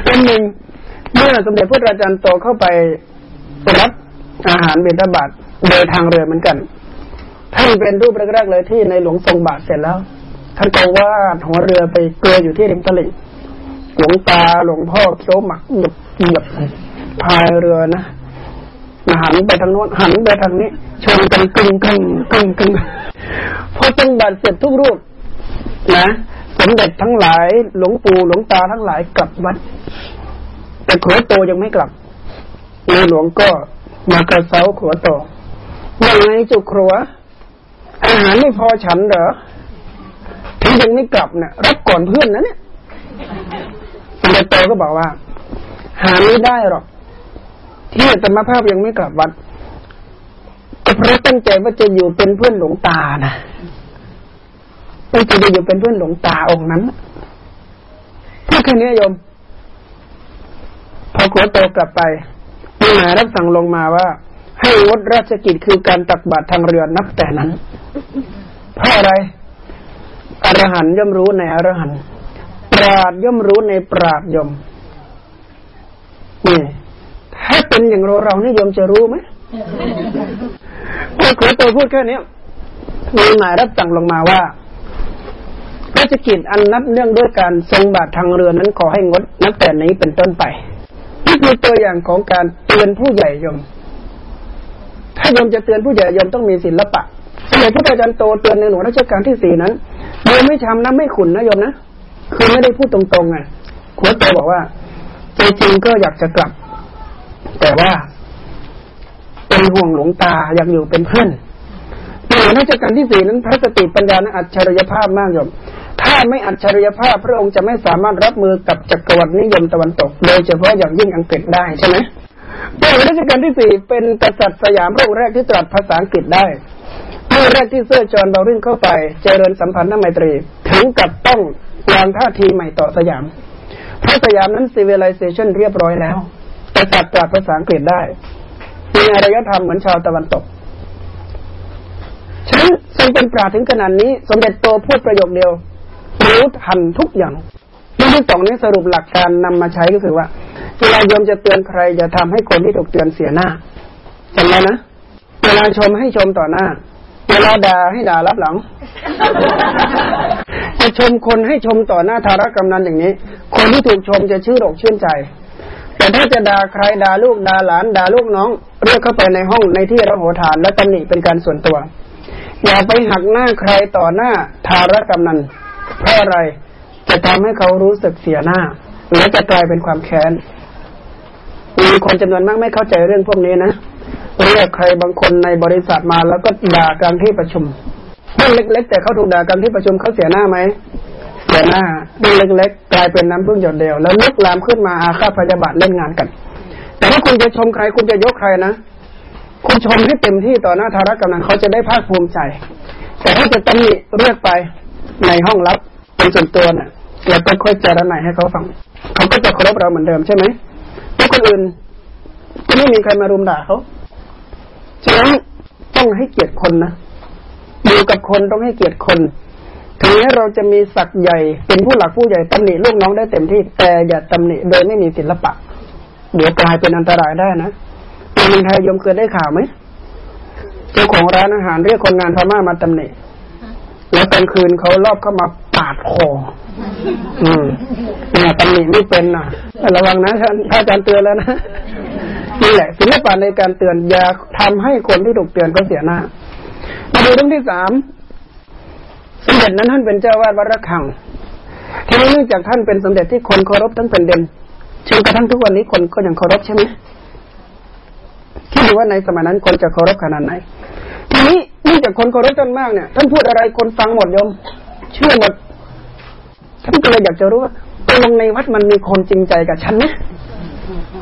เป็นหนึ่งเมื่อสมเด็จพระราชาโตเข้าไปรับอาหารเบญจบาตโดยทางเรือเหมือนกันท่านเป็นรูปแรกๆเลยที่ในหลวงทรงบาทเสร็จแล้วท่านก็วาดหัวเรือไปเกลืออยู่ที่ริมตลิ่ง หลวงตาหลวงพ่อเคี้ยวหมักหยบหยบพายเรือนะหันไปทางโน้นหันไปทางนี้ชนกันกึ่งกึ่งกึ่งกึ่งพอทรงบาทเสร็จทุกรูป นะสมเด็จทั้งหลายหลวงปู่หลวงตาทั้งหลายกลับวัด แต่ขัวโตยังไม่กลับในหลวงก็มากระเซาขัวโตว่าไงจุครัว อาหารไม่พอฉันเหรอถึงยังไม่กลับเนะ่ยรับก่อนเพื่อนนะเนี่ย สมเด็จโตก็บอกว่า หาไม่ได้หรอก ที่ธรรมภาพยังไม่กลับวัดก็เพราะตั้งใจว่าจะอยู่เป็นเพื่อนหลวงตานะตั้งใจจะอยู่เป็นเพื่อนหลวงตาองค์นั้นพูดแค่นี้โยม พอขัวโตกลับไปมีหมายรับสั่งลงมาว่า ให้งดราชกิจคือการตักบาตรทางเรือนับแต่นั้นเพราะอะไรอรหันย่อมรู้ในอรหันป ราดย่อมรู้ในปราดย่อมนี่ถ้าเป็นอย่างเราเรานี่ยมจะรู้ไหมพอขัวโตพูดแค่นี้มีหมายรับสั่งลงมาว่าราชกิจอันนับเนื่องด้วยการทรงบาตรทางเรือนั้นขอให้งดนับแต่นี้เป็นต้นไปนี่คือตัวอย่างของการเตือนผู้ใหญ่ยม ถ้ายมจะเตือนผู้ใหญ่ยมต้องมีศิลปะสมัยพระอาจารย์โตเตือนในหลวงรัชกาลที่สี่นั้นโยมไม่ช้ำนะไม่ขุนนะยมนะ คือไม่ได้พูดตรงๆไงขัวโตบอกว่าใจจริงก็อยากจะกลับ แต่ว่า เป็นห่วงหลวงตาอยากอยู่เป็นเพื่อนในหลวงรัชกาลที่สี่นั้นพระสติปัญญานั้นอัจฉริยภาพมากโยมถ้าไม่อัจฉริยภาพพระองค์จะไม่สามารถรับมือกับจักรวรรดินิยมตะวันตก โดยเฉพาะอย่างยิ่งอังกฤษได้ใช่ไหมพระรัชกาลที่สี่เป็นกษัตริย์สยามพระองค์แรกที่ตรัสภาษาอังกฤษได้เมื่อแรกที่เสื้อจอห์นบารินเข้าไป เจริญสัมพันธ์น้ำไมตรี ถึงกับต้อง วางท่าทีใหม่ต่อสยาม เพราะสยามนั้น civilization เรียบร้อยแล้วกษัตริย์ตรัสภาษาอังกฤษได้มีอารยธรรมเหมือนชาวตะวันตกฉันทรงเป็นปราถึงขนาดนี้ สมเด็จโตพูดประโยคเดียวรู้ทันทุกอย่างเรื่องที่สองนี้สรุปหลักการนำมาใช้ก็คือว่าเวลาโยมจะเตือนใครจะทำให้คนที่ถูกเตือนเสียหน้าจำไว้นะเวลาชมให้ชมต่อหน้า เวลาด่าให้ด่ารับหลัง จะชมคนให้ชมต่อหน้าธารกำนันอย่างนี้ คนที่ถูกชมจะชื่นอกชื่นใจ แต่ถ้าจะด่าใครด่าลูกด่าหลานด่าลูกน้อง เรียกเข้าไปในห้องในที่ระโหฐานและตำหนิเป็นการส่วนตัว อย่าไปหักหน้าใครต่อหน้าธารกำนันเพราะอะไรจะทำให้เขารู้สึกเสียหน้า และจะกลายเป็นความแค้นมีคนจำนวนมากไม่เข้าใจเรื่องพวกนี้นะเรียกใครบางคนในบริษัทมาแล้วก็ด่ากลางที่ประชุม เรื่องเล็ก ๆ แต่เขาถูกด่ากลางที่ประชุมเขาเสียหน้าไหมเสียหน้าเรื่องเล็กๆกลายเป็นน้ำพึ่งหยดเดียวแล้วลุกลามขึ้นมาอาฆาตพยาบาทเล่นงานกัน แต่ถ้าคุณจะชมใครคุณจะยกใครนะคุณชมให้เต็มที่ต่อหน้าธารกำนันเขาจะได้ภาคภูมิใจ แต่ถ้าจะตำหนิเรียกไปในห้องลับเป็นส่วนตัวน่ะแล้วก็ค่อยเจรนายให้เขาฟัง เขาก็จะเคารพเราเหมือนเดิมใช่ไหมเพราะคนอื่นก็ไม่มีใครมารุมด่าเขาฉะนั้นต้องให้เกียรติคนนะ อยู่กับคนต้องให้เกียรติคนถึงแม้เราจะมีศักดิ์ใหญ่ เป็นผู้หลักผู้ใหญ่ตำหนิลูกน้องได้เต็มที่ แต่อย่าตำหนิโดยไม่มีศิลปะ เดี๋ยวกลายเป็นอันตรายได้นะในเมืองไทยยมเคยได้ข่าวไหมเจ้าของร้านอาหารเรียกคนงานพม่ามาตำหนิแล้วกลางคืนเขารอบเข้ามาปาดคอ อืมเนี่ยตำหนิไม่เป็นนะระวังนะท่านอาจารย์เตือนแล้วนะนี่แหละศิลปะในการเตือนอย่าทำให้คนที่ถูกเตือนก็เสียหน้า มาดูเรื่องที่สามสมเด็จนั้นท่านเป็นเจ้าวาดวัดระฆังทีนี้เนื่องจากท่านเป็นสมเด็จที่คนเคารพทั้งแผ่นดินจนกระทั่งทุกวันนี้คนก็ยังเคารพใช่ไหมคิดดูว่าในสมัยนั้นคนจะเคารพขนาดไหน ทีนี้เนื่องจากคนเคารพท่านมากเนี่ยท่านพูดอะไรคนฟังหมดยมเชื่อหมดท่านก็เลยอยากจะรู้ว่าตกลงในวัดมันมีคนจริงใจกับฉันไหม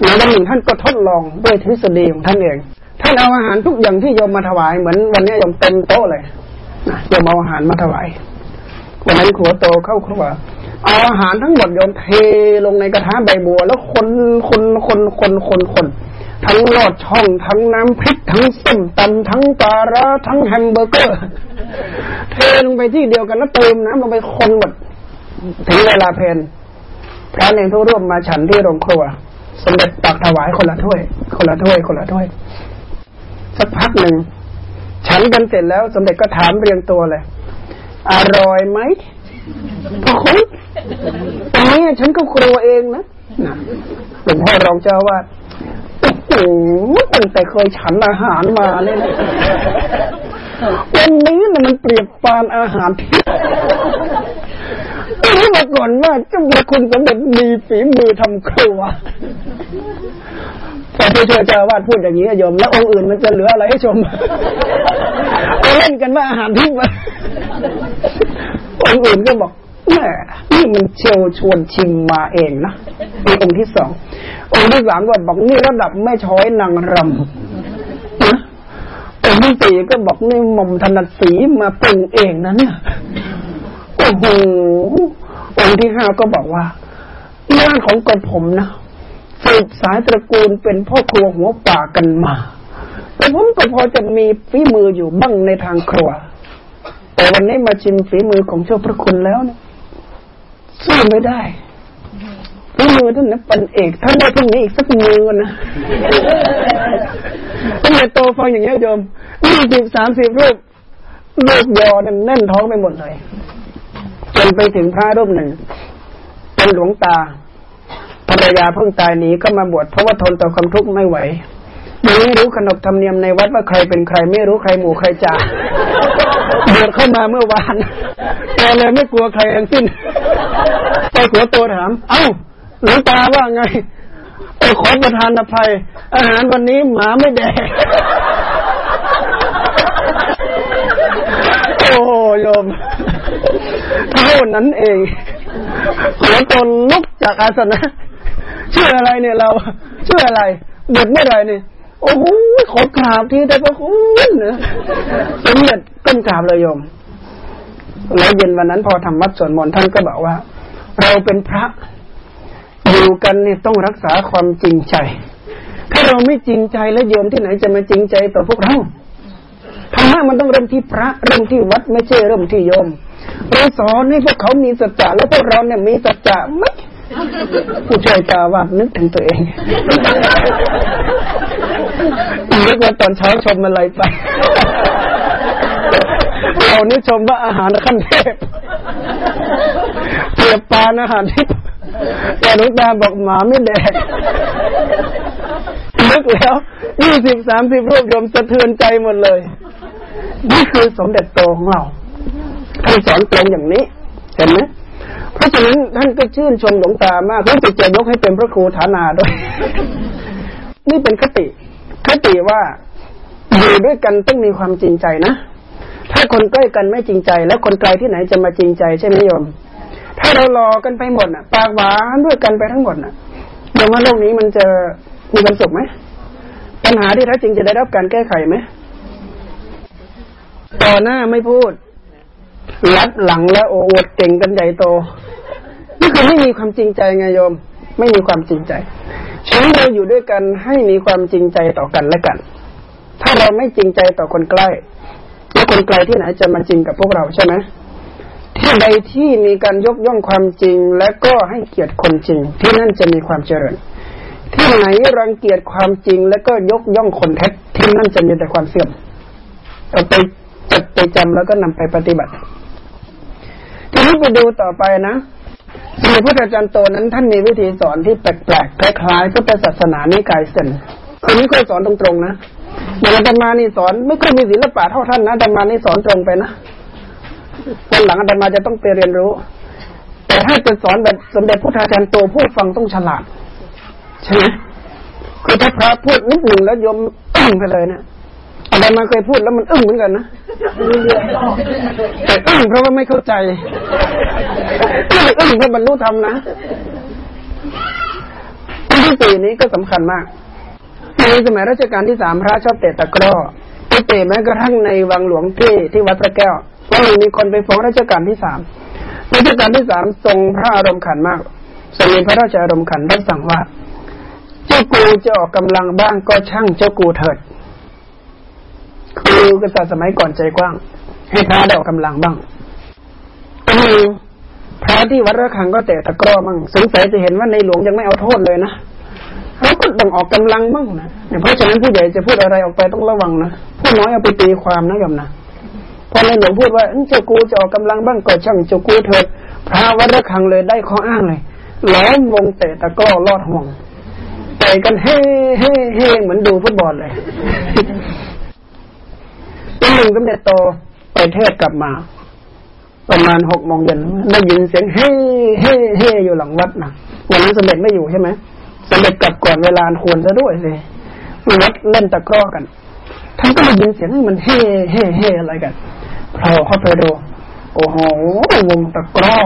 ในวันหนึ่งท่านก็ทดลองด้วยทฤษฎีของท่านเอง ท่านเอาอาหารทุกอย่างที่โยมมาถวายเหมือนวันนี้โยมเต็มโต๊ะเลยนะโยมเอาอาหารมาถวายวันนั้นขัวโตเข้าครัวเอาอาหารทั้งหมดโยมเทลงในกระทะใบบัว แล้วคนคนคนคนคนคนทั้งลอดช่องทั้งน้ำพริกทั้งส้มตำทั้งปลาร้าทั้งแฮมเบอร์เกอร์ เทลงไปที่เดียวกันแล้วเติมน้ำลงไปคนหมดถึงเวลาเพลพระเณรทุกรูปมาฉันที่โรงครัว สมเด็จตักถวายคนละถ้วย คนละถ้วยคนละถ้วย สักพักหนึ่งฉันกันเสร็จแล้วสมเด็จก็ถามเรียงตัวเลย อร่อยไหมพ่อคุณตรงนี้ฉันก็ครัวเองนะหลวงพ่อรองเจ้าว่าโอ้โหตั้งแต่เคยฉันอาหารมาเนี่ยนะวันนี้นะมันเปรียบปานอาหารที่รู้มาก่อนว่าเจ้าคุณสมเด็จมีฝีมือทำครัว พอผู้ช่วยเจ้าวาดพูดอย่างนี้โยมแล้วองค์อื่นมันจะเหลืออะไรให้ชมเอาเล่นกันว่าอาหารทิพย์องค์อื่นก็บอกแหมนี่มันเชียวชวนชิมมาเองนะมีองค์ที่สององค์ที่สามก็บอกนี่ระดับแม่ช้อยนางรำนะโอ้องค์ที่สี่ก็บอกนี่หม่อมถนัดสีมาปรุงเองนะเนี่ยโอ้โหองค์ที่ห้าก็บอกว่าบ้านของกระผมนะ สืบสายตระกูลเป็นพ่อครัวหัวป่ากันมา แต่ผมก็พอจะมีฝีมืออยู่บ้างในทางครัว แต่วันนี้มาชิมฝีมือของเจ้าพระคุณแล้วเนี่ยสู้ไม่ได้ฝีมือท่านนะปันเอกท่านได้พรุ่งนี้อีกสักมือนะท่านใหญ่โตฟังอย่างนี้โยมยี่สิบสามสิบรูปลูกยอนี่ยแน่นท้องไปหมดเลยจนไปถึงพระรูปหนึ่งเป็นหลวงตา รรยาเพิ่งตายหนีก็มาบวชเพราะว่าทนต่อความทุกข์ไม่ไหวยังไม่รู้ขนบธรรมเนียมในวัดว่าใครเป็นใคร ไม่รู้ใครหมู่ใครจ่าบวชเข้ามาเมื่อวานแกเลยไม่กลัวใครทั้งสิ้นไปหัวโตถาม เอ้าหลวงตาว่าไงไอ้ขอประทานอภัย อาหารวันนี้หมาไม่แดกโอ้โยมเท่านั้นเอง หัวโตลุกจากอาสนะชื่ออะไรเนี่ยเราชื่ออะไรบวชเมื่อไรเนี่ยโอ้โหขอกราบทีแต่พระคุณนะสมเด็จก้มกราบเลยโยมแล้วเย็นวันนั้นพอทำวัดสวดมนต์ท่านก็บอกว่า เราเป็นพระอยู่กันเนี่ยต้องรักษาความจริงใจ ถ้าเราไม่จริงใจแล้วโยมที่ไหนจะมาจริงใจต่อพวกเราธรรมะมันต้องเริ่มที่พระเริ่มที่วัดไม่ใช่เริ่มที่โยม เราสอนให้พวกเขามีสัจจะแล้วพวกเราเนี่ยมีสัจจะไหมผู้ช่วยจาวาดนึกถึงตัวเองนึกว่าตอนเช้าชมอะไรไป เรานี่ชมว่าอาหารขั้นเทพเปรียบปานอาหารที่แต่ลวงตาบอกหมาไม่แดกนึกแล้วยี่สิบสามสิบรูปโยมสะเทือนใจหมดเลย นี่คือสมเด็จโตของเรา ท่านสอนตรงอย่างนี้ เห็นไหมเพราะฉะนั้นท่านก็ชื่นชมหลวงตามากท่านจะยกให้เป็นพระครูฐานาด้วย นี่เป็นคติ คติว่าอยู่ด้วยกันต้องมีความจริงใจนะ ถ้าคนใกล้กันไม่จริงใจ แล้วคนไกลที่ไหนจะมาจริงใจใช่ไหมโยม ถ้าเรารอกันไปหมดน่ะ ปากหวานด้วยกันไปทั้งหมดน่ะโยมว่าโลกนี้มันจะมีความสุขไหมปัญหาที่แท้จริงจะได้รับการแก้ไขไหมต่อหน้าไม่พูด ลัดหลังแล้วโอวดเก่งกันใหญ่โตนี่คือไม่มีความจริงใจไงโยม ไม่มีความจริงใจชีวิตเราอยู่ด้วยกันให้มีความจริงใจต่อกันและกัน ถ้าเราไม่จริงใจต่อคนใกล้ แล้วคนไกลที่ไหนจะมาจริงกับพวกเราใช่ไหมที่ใดที่มีการยกย่องความจริงและก็ให้เกียรติคนจริง ที่นั่นจะมีความเจริญ ที่ไหนรังเกียจความจริง แล้วก็ยกย่องคนเท็จที่นั่นจะมีแต่ความเสื่อมเอาไปจดไปจำแล้วก็นำไปปฏิบัติ ทีนี้ไปดูต่อไปนะสมเด็จพระอาจารย์โตนั้นท่านมีวิธีสอนที่แปลกๆคล้ายๆก็เป็นศาสนานิกายเซนคนนี้เคยสอนตรงๆนะอย่างอาตมานี่สอนไม่ค่อยมีศิลปะเท่าท่านนะอาตมานี่สอนตรงไปนะวันหลังอาตมาจะต้องไปเรียนรู้ แต่ถ้าจะสอนแบบสมเด็จพระอาจารย์โตผู้ฟังต้องฉลาดใช่ไหมคือถ้าพระพูดนิดหนึ่งแล้วยมอึ้งไปเลยนะอะไรมาเคยพูดแล้วมันอึ้งเหมือนกันนะ แต่อึ้งเพราะว่าไม่เข้าใจอึ้งเพราะบรรลุธรรมนะที่สี่นี้ก็สำคัญมากในสมัยรัชกาลที่สามพระชอบเตะตะกร้อไปเตะแม้กระทั่งในวังหลวงที่ที่วัดพระแก้วว่ามีคนไปฟ้องรัชกาลที่สามรัชกาลที่สามทรงพระอารมณ์ขันมากทรงมีพระราชอารมณ์ขันท่านสั่งว่า เจ้ากูจะออกกำลังบ้างก็ช่างเจ้ากูเถิด คือกษัตริย์สมัยก่อนใจกว้าง ให้พระได้ออกกำลังบ้างก็มีพระที่วัดระฆังก็เตะตะกร้อบ้างสงสัยจะเห็นว่าในหลวงยังไม่เอาโทษเลยนะเขาก็ต้องออกกำลังบ้างนะเพราะฉะนั้นผู้ใหญ่จะพูดอะไรออกไปต้องระวังนะผู้น้อยเอาไปตีความนะยมนะพอในหลวงพูดว่าเจ้ากูจะออกกำลังบ้างก็ช่างเจ้ากูเถิดพระวัดระฆังเลยได้ข้ออ้างเลยล้อมวงเตะตะกร้อลอดห่วงเตะกันเฮ้เฮ้เฮ้เหมือนดูฟุตบอลเลย หนึ่งสมเด็จโตไปเทศกลับมา ประมาณหกโมงเย็นได้ยินเสียงเฮ้เฮ้เฮ้อยู่หลังวัดนะวันนั้นสมเด็จไม่อยู่ใช่ไหมสมเด็จกลับก่อนเวลาควรจะด้วยเลยวัดเล่นตะกร้อกันท่านก็ได้ยินเสียงมันเฮ่เฮ่เฮ่อะไรกันพอเข้าไปดู โอ้โหวงตะกร้อ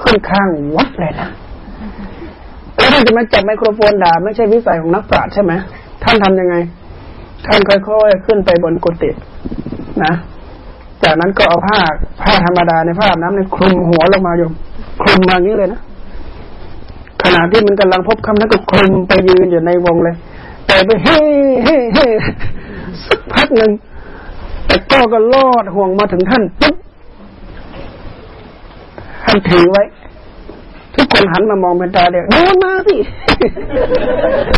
ขึ้นข้างวัดเลยนะแล้วท่านจะมาจับไมโครโฟนด่าไม่ใช่วิสัยของนักปราชญ์ใช่ไหมท่านทํำยังไง ท่านค่อยๆขึ้นไปบนกุฏินะ จากนั้นก็เอาผ้าผ้าธรรมดาในผ้าน้ำในคลุมหัวลงมาโยมคลุมมาอย่างนี้เลยนะขณะที่มันกำลังพบคำนั้นก็คลุมไปยืนอยู่ในวงเลย แต่ไปเฮ้เฮ้เฮ้สักพักหนึ่งแต่ก็ก็ลอดห่วงมาถึงท่านปุ๊บท่านถือไว้ ทุกคนหันมามองเป็นตาเดียวโยนมาสิ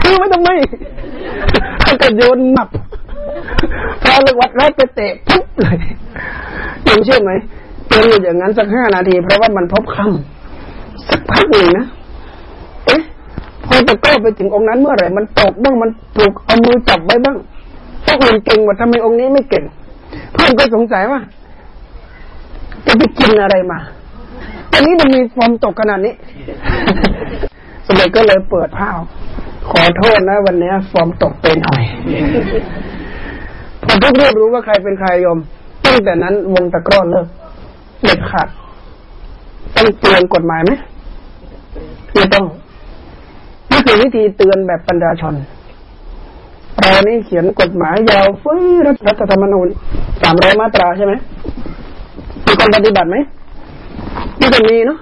ถือไว้ทำไมท่านก็โยนหมับพอลูกวัดแรับไปเตะปุ๊บเลยยังเชื่อไหมเป็นอยู่อย่างนั้นสักห้านาที เพราะว่ามันพบคำสักพักหนึ่งนะเอ๊ะพอตะก้อไปถึงองค์นั้นเมื่อไหร่มันตกบ้างมันถูกเอามือจับไว้บ้างพวกอื่นเก่งว่าทำไมองค์นี้ไม่เก่งเพื่อนก็สงสัยว่าจะไปกินอะไรมา อันนี้มันมีฟอมตกขนาดนี้ สมเด็จก็เลยเปิดผ้าขอโทษนะ วันนี้ฟอร์มตกไปหน่อยพอทุกเรื่องรู้ว่าใครเป็นใครยมตั้งแต่นั้นวงตะกร้อเลิกเด็ดขาดต้องเตือนกฎหมายไหมไม่ต้องนี่คือวิธีเตือนแบบปัญญาชนเรานี่เขียนกฎหมายยาวฟื้นรัฐธรรมนูญสามร้อยมาตราใช่ไหมมีคนปฏิบัติไหม นี่ก็มีเนาะ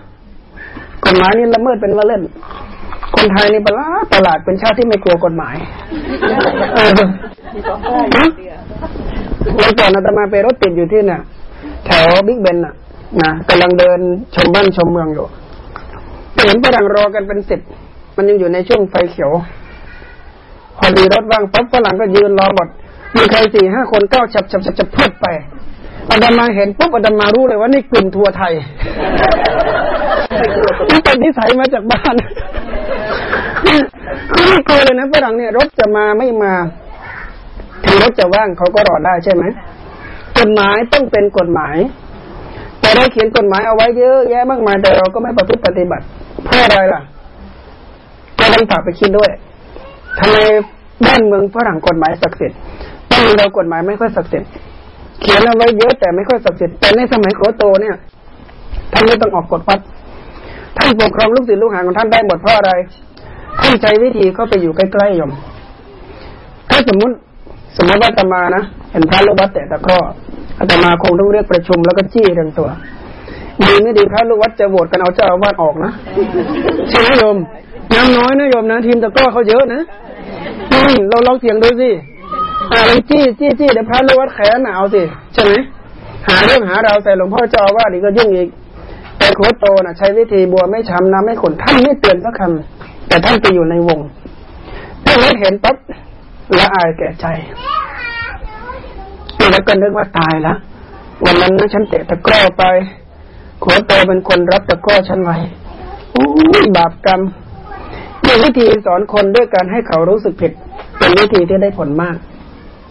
กฎหมายนี่ละเมิดเป็นว่าเล่น คนไทยนี่ประหลาดประหลาดเป็นชาติที่ไม่กลัวกฎหมายเออวันก่อนอาตมาไปรถติดอยู่ที่เนี่ยแถวบิ๊กเบนน่ะนะกำลังเดินชมบ้านชมเมืองอยู่เห็นฝรั่งรอกันเป็นสิบมันยังอยู่ในช่วงไฟเขียว พอดีรถว่างปั๊บฝรั่งก็ยืนรอหมดมีใครสี่ห้าคนก้าวฉับฉับฉับฉับพลดไป อาดามาเห็นปุ๊บอาดามารู้เลยว่านี่กลุ่มทัวร์ไทยนี่เป็นนิสัยมาจากบ้านคือไม่กลัวเลยนะฝรั่งเนี่ย รถจะมาไม่มาถึงรถจะว่างเขาก็รอได้ใช่ไหมกฎหมายต้องเป็นกฎหมาย แต่เราเขียนกฎหมายเอาไว้เยอะแยะมากมายแต่เราก็ไม่ประพฤติปฏิบัติเพราะอะไรล่ะก็ต้องฝากไปคิดด้วยทำไมบ้านเมืองฝรั่งกฎหมายศักดิ์สิทธิ์บ้านเมืองเรากฎหมายไม่ค่อยศักดิ์สิทธิ์ เขียนเอาไว้เยอะแต่ไม่ค่อยศักดิ์สิทธิ์แต่ในสมัยโคโตเนี่ยท่านไม่ต้องออกกฎวัดท่านปกครองลูกศิษย์ลูกหาของท่านได้หมดเพราะอะไรท่านใจวิธีเข้าไปอยู่ใกล้ๆยม ถ้าสมมุติสมมติว่าจะมานะเห็นพระลูกวัดแต่ตะกร้ออาตมาคงต้องเรียกประชุมแล้วก็จี้เรื่องตัวดีไม่ดีพระลูกวัดจะโหวตกันเอาเจ้าอาวาสออกนะใช่ไหมโยมน้ำน้อยนะโยมนะทีมตะกร้อเขาเยอะนะเราลองเสียงดูสิ อ่าลองจี้จี้จี้เดี๋ยวพระลูกวัดแขนหนาวสิใช่ไหมหาเรื่องหาเราใส่หลวงพ่อเจ้าอาวาสอีกก็ยุ่งอีกแต่โคโตนะ่ะใช้วิธีบัวไม่ช้ำน้ำไม่ขนท่านไม่เตือนสักคำแต่ท่านไปอยู่ในวงถ้าเราเห็นปั๊บละอายแก่ใจแล้วก็นึกว่าตายแล้ววันนั้นนะฉันเตะตะกร้อไปโคโตเป็นคนรับตะกร้อฉันไว้โอ้ยบาปกรรมเป็นวิธีสอนคนด้วยการให้เขารู้สึกผิด เป็นวิธีที่ได้ผลมาก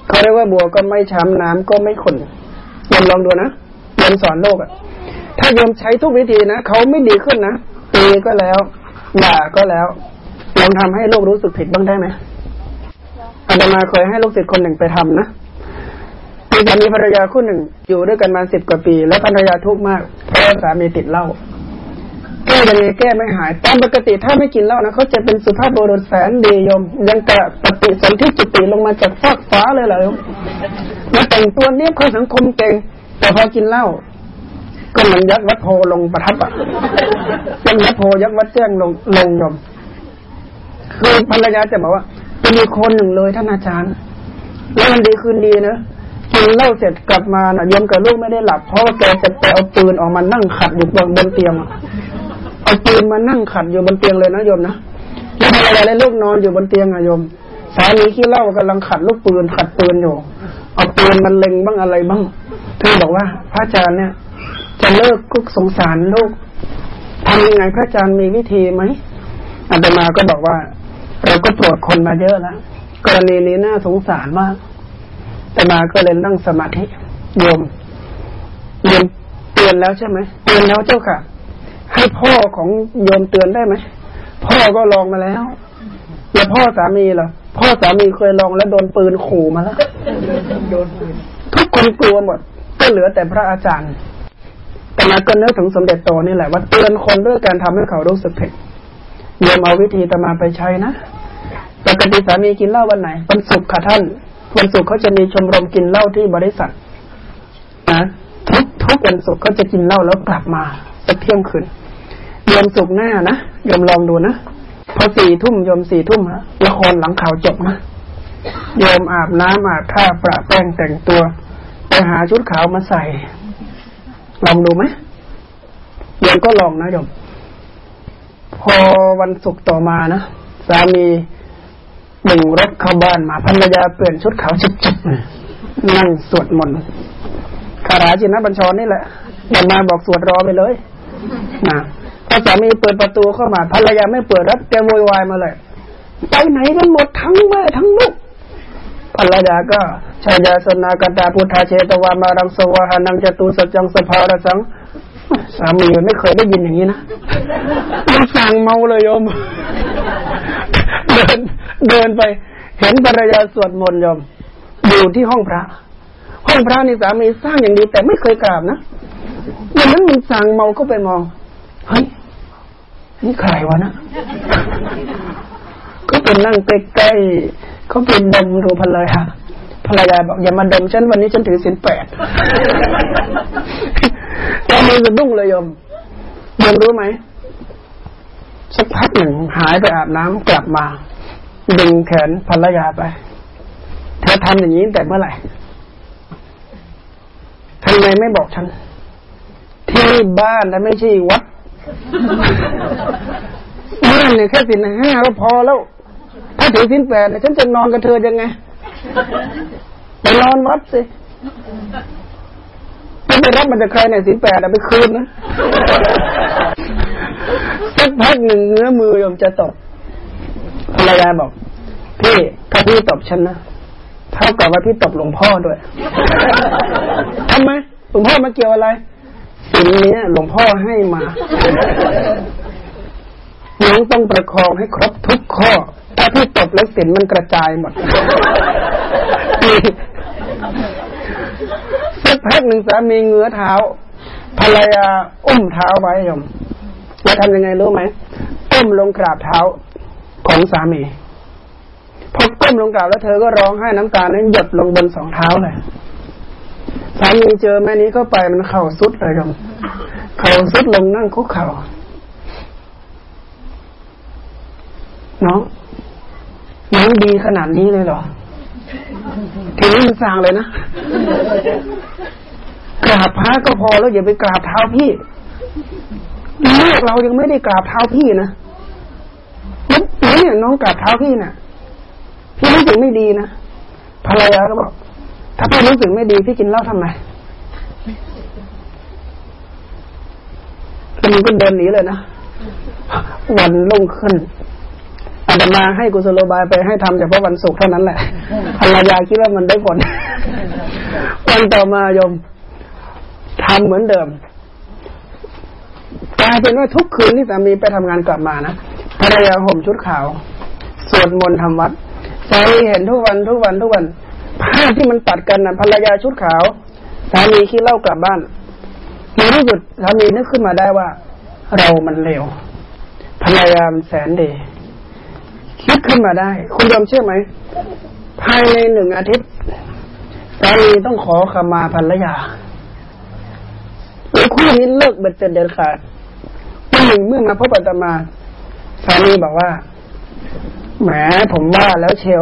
เขาเรียกว่าบัวก็ไม่ช้ำน้ำก็ไม่ขุ่นยมลองดูนะยมสอนโลกอะถ้ายมใช้ทุกวิธีนะเขาไม่ดีขึ้นนะตีก็แล้วด่าก็แล้วลองทำให้โลกรู้สึกผิดบ้างได้ไหมอาตมาเคยให้ลูกศิษย์คนหนึ่งไปทำนะมีสามีภรรยาคู่หนึ่งอยู่ด้วยกันมาสิบกว่าปี แล้วภรรยาทุกข์มากเพราะสามีติดเหล้า แก้ยังไงแก้ไม่หาย ตามปกติถ้าไม่กินเหล้านะเขาจะเป็นสุภาพบุรุษแสนดียม ยังกะปฏิสนธิจุติลงมาจากฟากฟ้าเลยเหรอมาแต่งตัวเนี้ยเขาสังคมเก่ง แต่พอกินเหล้าก็เหมือนยักษ์วัดโพลงประทับอะเป็นยักษ์โพยักษ์วัดแจ้งลงลงยม คือภรรยาจะบอกว่าจะมีคนหนึ่งเลยท่านอาจารย์ แล้วมันดีคืนดีนะกินเหล้าเสร็จกลับมานะยมกับลูกไม่ได้หลับ เพราะว่าแกจะไปเอาปืนออกมานั่งขัดอยู่บนบนเตียง เอาปืนมานั่งขัดอยู่บนเตียงเลยนะโยมนะแล้วภรรยาและลูกนอนอยู่บนเตียงอะโยมสามีขี้เล้ากำลังขัดลูกปืนขัดปืนอยู่ เอาปืนมันเล็งบ้างอะไรบ้างเธอบอกว่าพระอาจารย์เนี่ย จะเลิกกุกสงสารลูกทำยังไงพระอาจารย์มีวิธีไหมอาตมาก็บอกว่า เราก็โปรดคนมาเยอะแล้วกรณีนี้น่าสงสารมากแต่มาก็เลยนั่งสมาธิโยมโยมเตือนแล้วใช่ไหมเตือนแล้วเจ้าค่ะ ให้พ่อของโยมเตือนได้ไหมพ่อก็ลองมาแล้ว แล้วพ่อสามีล่ะ พ่อสามีเคยลองแล้วโดนปืนขู่มาแล้วโดนปืนทุกคนกลัวหมด ก็เหลือแต่พระอาจารย์แต่มาก็นึกถึงสมเด็จโตนี่แหละว่าเตือนคนด้วยการทำให้เขารู้สึกผิดโยมเอาวิธีตมาไปใช้นะปกติสามีกินเหล้าวันไหนวันศุกร์ค่ะท่านวันศุกร์เขาจะมีชมรมกินเหล้าที่บริษัทนะทุกทุกวันศุกร์เขาจะกินเหล้าแล้วกลับมาสักเที่ยงคืน ยมศุกหน้านะยมลองดูนะพอสี่ทุ่มยมสี่ทุ่มละครหลังข่าวจบนะยมอาบน้ำอาบท่าประแป้งแต่งตัว ไปหาชุดขาวมาใส่ ลองดูไหมยมก็ลองนะยม พอวันศุกร์ต่อมานะสามีหนึ่งรถเข้าบ้านมาภรรยาเปลี่ยนชุดขาวชิบๆนั่งสวดมนต์คาราจินะบัญชรนี่แหละอย่ามาบอกสวดรอไปเลยนะ อสามีเปิดประตูเข้ามาภรรยาไม่เปิดรับแกโวยวายมาเลยไปไหนกันหมดทั้งแม่ทั้งลูกภรรยาก็ชายาสนากตาพุทธาเชตวามารังสวาหานังจตุสัจจังสภารสังสามีไม่เคยได้ยินอย่างนี้นะมันสั่งเมาเลยโยม เดินเดินไป เห็นภรรยาสวดมนต์โยม อยู่ที่ห้องพระ ห้องพระนี่สามีสร้างอย่างดีแต่ไม่เคยกราบนะวันนั้นมันสั่งเมาก็ไปมอง เฮ้ย นี่ใครวะนะก็เป็นนั่งใกล้ๆเขาเป็นดมดูภรรยาภรรยาบอกอย่ามาดมฉันวันนี้ฉันถือศีลแปดตอนมือสะดุ้งเลยยมยมรู้ไหมสักพักหนึ่งหายไปอาบน้ำกลับมาดึงแขนภรรยาไปเธอทำอย่างนี้แต่เมื่อไหร่ทำไมไม่บอกฉัน ที่บ้านและไม่ใช่วัด บ้านเนี่ยแค่สินห้าก็พอแล้ว ถ้าถือสินแปดเนี่ยฉันจะนอนกับเธอยังไงไปนอนวัดสิจะไปรับมันจากใครเนี่ยสินแปดเอาไปคืนนะสักพักหนึ่งเนื้อมือยมจะตกภรรยาบอก พี่ถ้าพี่ตบฉันนะเท่ากับว่าพี่ตบหลวงพ่อด้วยทำไมหลวงพ่อมาเกี่ยวอะไร สิ่งนี้หลวงพ่อให้มาน้องต้องประคองให้ครบทุกข้อ ถ้าพี่ตบแล้วสินมันกระจายหมดสักพักหนึ่งสามีเงื้อเท้าภรรยาอุ้มเท้าไว้ยมแล้วทำยังไงรู้ไหมก้มลงกราบเท้าของสามีพอก้มลงกราบแล้วเธอก็ร้องไห้น้ำตานั้นหยดลงบนสองเท้าเลย สามีเจอแม่นี้เข้าไปมันเข่าสุดเลยยมเข่าสุดลงนั่งคุกเข่าน้องน้องดีขนาดนี้เลยเหรอทีนี้มันสางเลยนะกราบพระก็พอแล้วอย่าไปกราบเท้าพี่ลูกเรายังไม่ได้กราบเท้าพี่นะเนี่ยน้องกราบเท้าพี่นะ่ะ พี่รู้สึกไม่ดีนะภรรยาก็บอก ถ้าพี่รู้สึกไม่ดีพี่กินเหล้าทำไมแล้วมันก็เดินหนีเลยนะวันลงขึ้นอาตมาให้กุศโลบายไปให้ทำเฉพาะวันศุกร์เท่านั้นแหละภรรยาคิดว่ามันได้ผล วันต่อมายมทำเหมือนเดิมกลายเป็นว่าทุกคืนที่สามีไปทำงานกลับมานะภรรยาห่มชุดขาว สวดมนต์ทำวัดสามีเห็นทุกวันทุกวันทุกวัน ภาพที่มันตัดกันนะภรรยาชุดขาวสามีคิดเล่ากลับบ้านในที่สุดสามีนึกขึ้นมาได้ว่า เรามันเลวภรรยาแสนดีคิดขึ้นมาได้ คุณยอมเชื่อไหม ภายในหนึ่งอาทิตย์สามีต้องขอขมาภรรยาแล้วคู่นี้เลิกเบ็ดเสร็จเด็ดขาดเมื่อหนึ่งเมื่อมาพบอาตมาสามีบอกว่าแหมผมว่าแล้วเชีย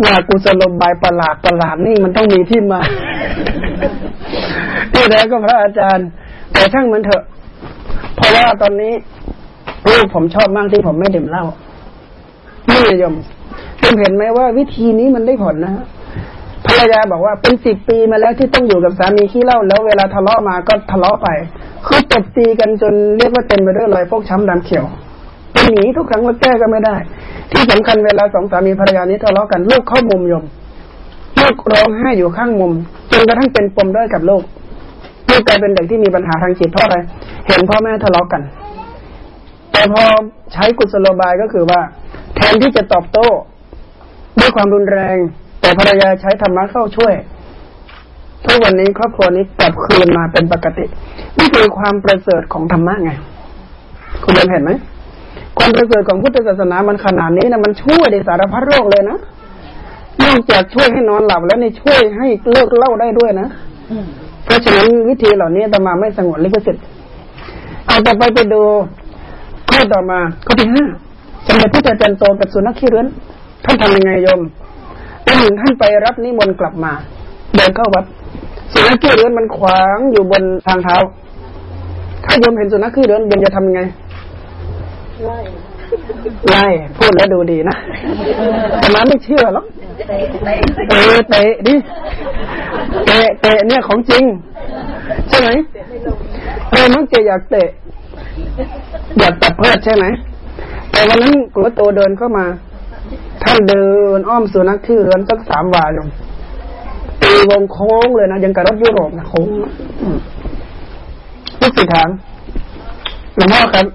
วว่ากุศลบายประหลาดประหลาดนี่มันต้องมีที่มาที่แท้ก็พระอาจารย์ แต่ช่างมันเถอะ เพราะว่าตอนนี้ลูกผมชอบมากที่ผมไม่ดื่มเหล้านี่ยมคุณเห็นไหมว่าวิธีนี้มันได้ผลนะภรรยาบอกว่าเป็นสิบปีมาแล้วที่ต้องอยู่กับสามีขี้เหล้าแล้ว เวลาทะเลาะมาก็ทะเลาะไป คือตบตีกันจนเรียกว่าเต็มไปด้วยรอยฟกช้ำดำเขียวเป็น หนีทุกครั้งว่าแก้ก็ไม่ได้ ที่สำคัญเวลาสองสามีภรรยานี้ทะเลาะกันลูกเข้ามุมยมลูกร้องไห้อยู่ข้างมุมจนกระทั่งเป็นปมด้อยกับลูกลูกกลายเป็นเด็กที่มีปัญหาทางจิตเพราะอะไรเห็นพ่อแม่ทะเลาะกัน แต่พอใช้กุศโลบายก็คือว่า แทนที่จะตอบโต้ด้วยความรุนแรง แต่ภรรยาใช้ธรรมะเข้าช่วยทุกวันนี้ครอบครัวนี้กลับคืนมาเป็นปกติ นี่คือความประเสริฐของธรรมะไง คุณเห็นไหม ความประเสริฐของพุทธศาสนามันขนาดนี้นะมันช่วยในสารพัดโรคเลยนะโรอกจากช่วยให้นอนหลับแล้วนี่ช่วยให้เลิกเล่าได้ด้วยนะเพราะฉะนั้นวิธีเหล่านี้ตมาไม่สงวนลิขสิทธิ์เอาต่อไปไปดูข้อต่อมาข้อที่ห้าสมเด็จพระจันโตกับสุนัขขี้เรื้อนท่านทำยังไงโยมวันหนึ่งท่านไปรับนิมนต์กลับมา เดินเข้าวัด สุนัขขี้เรื้อนมันขวางอยู่บนทางเท้า ถ้าโยมเห็นสุนัขขี้เรื้อนโยมจะทำยังไง ไล่พูดแล้วดูดีนะแต่มาไม่เชื่อหรอกเตะเตะดิเตะเตะเนี่ยของจริง ใช่ไหมเรามักจอยากเตะ อยากตัดเพิดใช่ไหมแต่วันนั้นกลัวโตเดินเข้ามา ท่านเดินอ้อมสุนัขที่เรือนสักสามวาอยู่ตีวงโค้งเลยนะยังกับรถยุโรปนะโค้งลูกศิษย์ถามหลวงพ่อครับ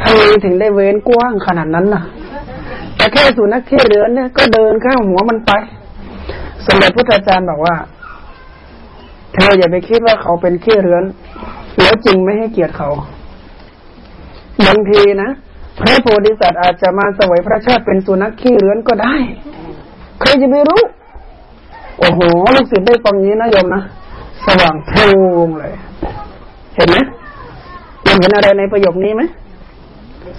ทำไมถึงได้เว้นกว้างขนาดนั้นน่ะ แต่แค่สุนัขที่เรือนเนี่ยก็เดินข้ามหัวมันไป สมเด็จพุทธาจารย์บอกว่า เธออย่าไปคิดว่าเขาเป็นขี้เรือน แล้วจริงไม่ให้เกียรติเขา บางทีนะพระโพธิสัตว์อาจจะมาสวยพระชาติเป็นสุนัขขี้เรือนก็ได้ ใครจะไม่รู้ โอ้โห ลูกศิษย์ได้ฟังนี้นะโยมนะ สว่างพลงเลย เห็นไหมยังเห็นอะไรในประโยคนี้ไหม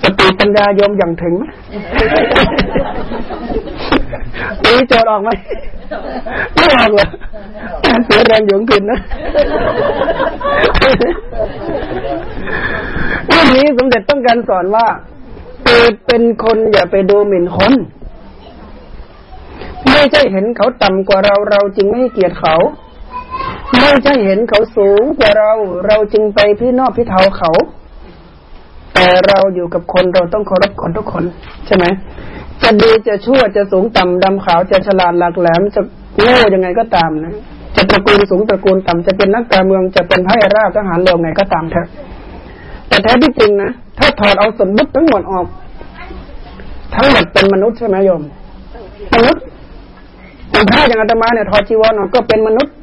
สติปัญญาโยมอย่างถึงไหมตีโจทย์ออกไหมไม่ออกเหรอเสียแรงหยงกินนะเรื่องนี้สมเด็จต้องการสอนว่าเกิดเป็นคนอย่าไปดูหมิ่นคน ไม่ใช่เห็นเขาต่ำกว่าเราเราจึงไม่เกียรติเขาไม่ใช่เห็นเขาสูงกว่าเราเราจึงไปพี่นอกพี่เทาเขา แต่เราอยู่กับคนเราต้องเคารพคนทุกคน ใช่ไหมจะดีจะชั่วจะสูงต่ำดำขาวจะฉลาดหลากแหลมจะโง่ยังไงก็ตามนะจะตระกูลสูงตระกูลต่ำจะเป็นนักการเมืองจะเป็นไพ่ราชทหารเรือไงก็ตามเถอะแต่แท้ที่จริงนะถ้าถอดเอาสมบุติทั้งหมดออก ทั้งหมดเป็นมนุษย์ใช่ไหมโยม มนุษย์อย่างพระอย่างอาตมาเนี่ยถอดจีวรออกก็เป็นมนุษย์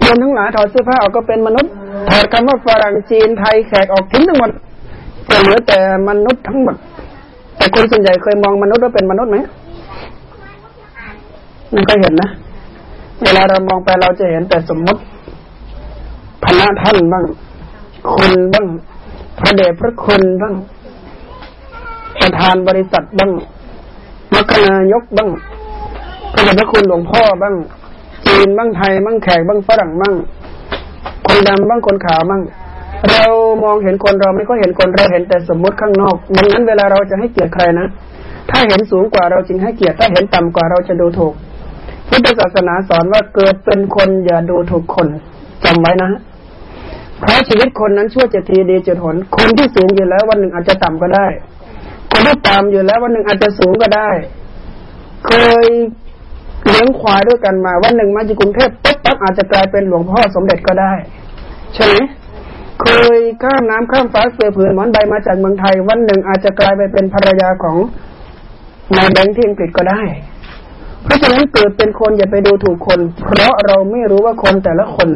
โยมทั้งหลายถอดเสื้อผ้าออกก็เป็นมนุษย์ถอดคำว่าฝรั่งจีนไทยแขกออกทิ้งทั้งหมด จะเหลือแต่มนุษย์ทั้งหมด แต่คนส่วนใหญ่เคยมองมนุษย์ว่าเป็นมนุษย์ไหมมันก็เห็นนะ เวลาเรามองไปเราจะเห็นแต่สมมติพระท่านบ้างคุณบ้างพระเดชพระคุณบ้างประธานบริษัทบ้างมรคนายกบ้างพระเดชพระคุณหลวงพ่อบ้างจีนบ้างไทยบ้างแขกบ้างฝรั่งบ้างคนดำบ้างคนขาวบ้าง เรามองเห็นคนเราไม่ก็เห็นคนเราเห็นแต่สมมุติข้างนอกดังนั้นเวลาเราจะให้เกียรติใครนะ ถ้าเห็นสูงกว่าเราจึงให้เกียรติ ถ้าเห็นต่ำกว่าเราจะดูถูก พุทธศาสนาสอนว่าเกิดเป็นคนอย่าดูถูกคนจำไว้นะเพราะชีวิตคนนั้นชั่วจะทีดีจะหน คนที่สูงอยู่แล้ววันหนึ่งอาจจะต่ำก็ได้ คนที่ต่ำอยู่แล้ววันหนึ่งอาจจะสูงก็ได้ เคยเลี้ยงควายด้วยกันมา วันหนึ่งมาจากกรุงเทพปุ๊บปั๊บอาจจะกลายเป็นหลวงพ่อสมเด็จก็ได้ ใช่ไหม เคยข้ามน้ำข้ามฟ้าเสือผืนหมอนใบมาจากเมืองไทย วันหนึ่งอาจจะกลายไปเป็นภรรยาของนายแบงค์ที่อังกฤษก็ได้ เพราะฉะนั้นเกิดเป็นคนอย่าไปดูถูกคน เพราะเราไม่รู้ว่าคนแต่ละคน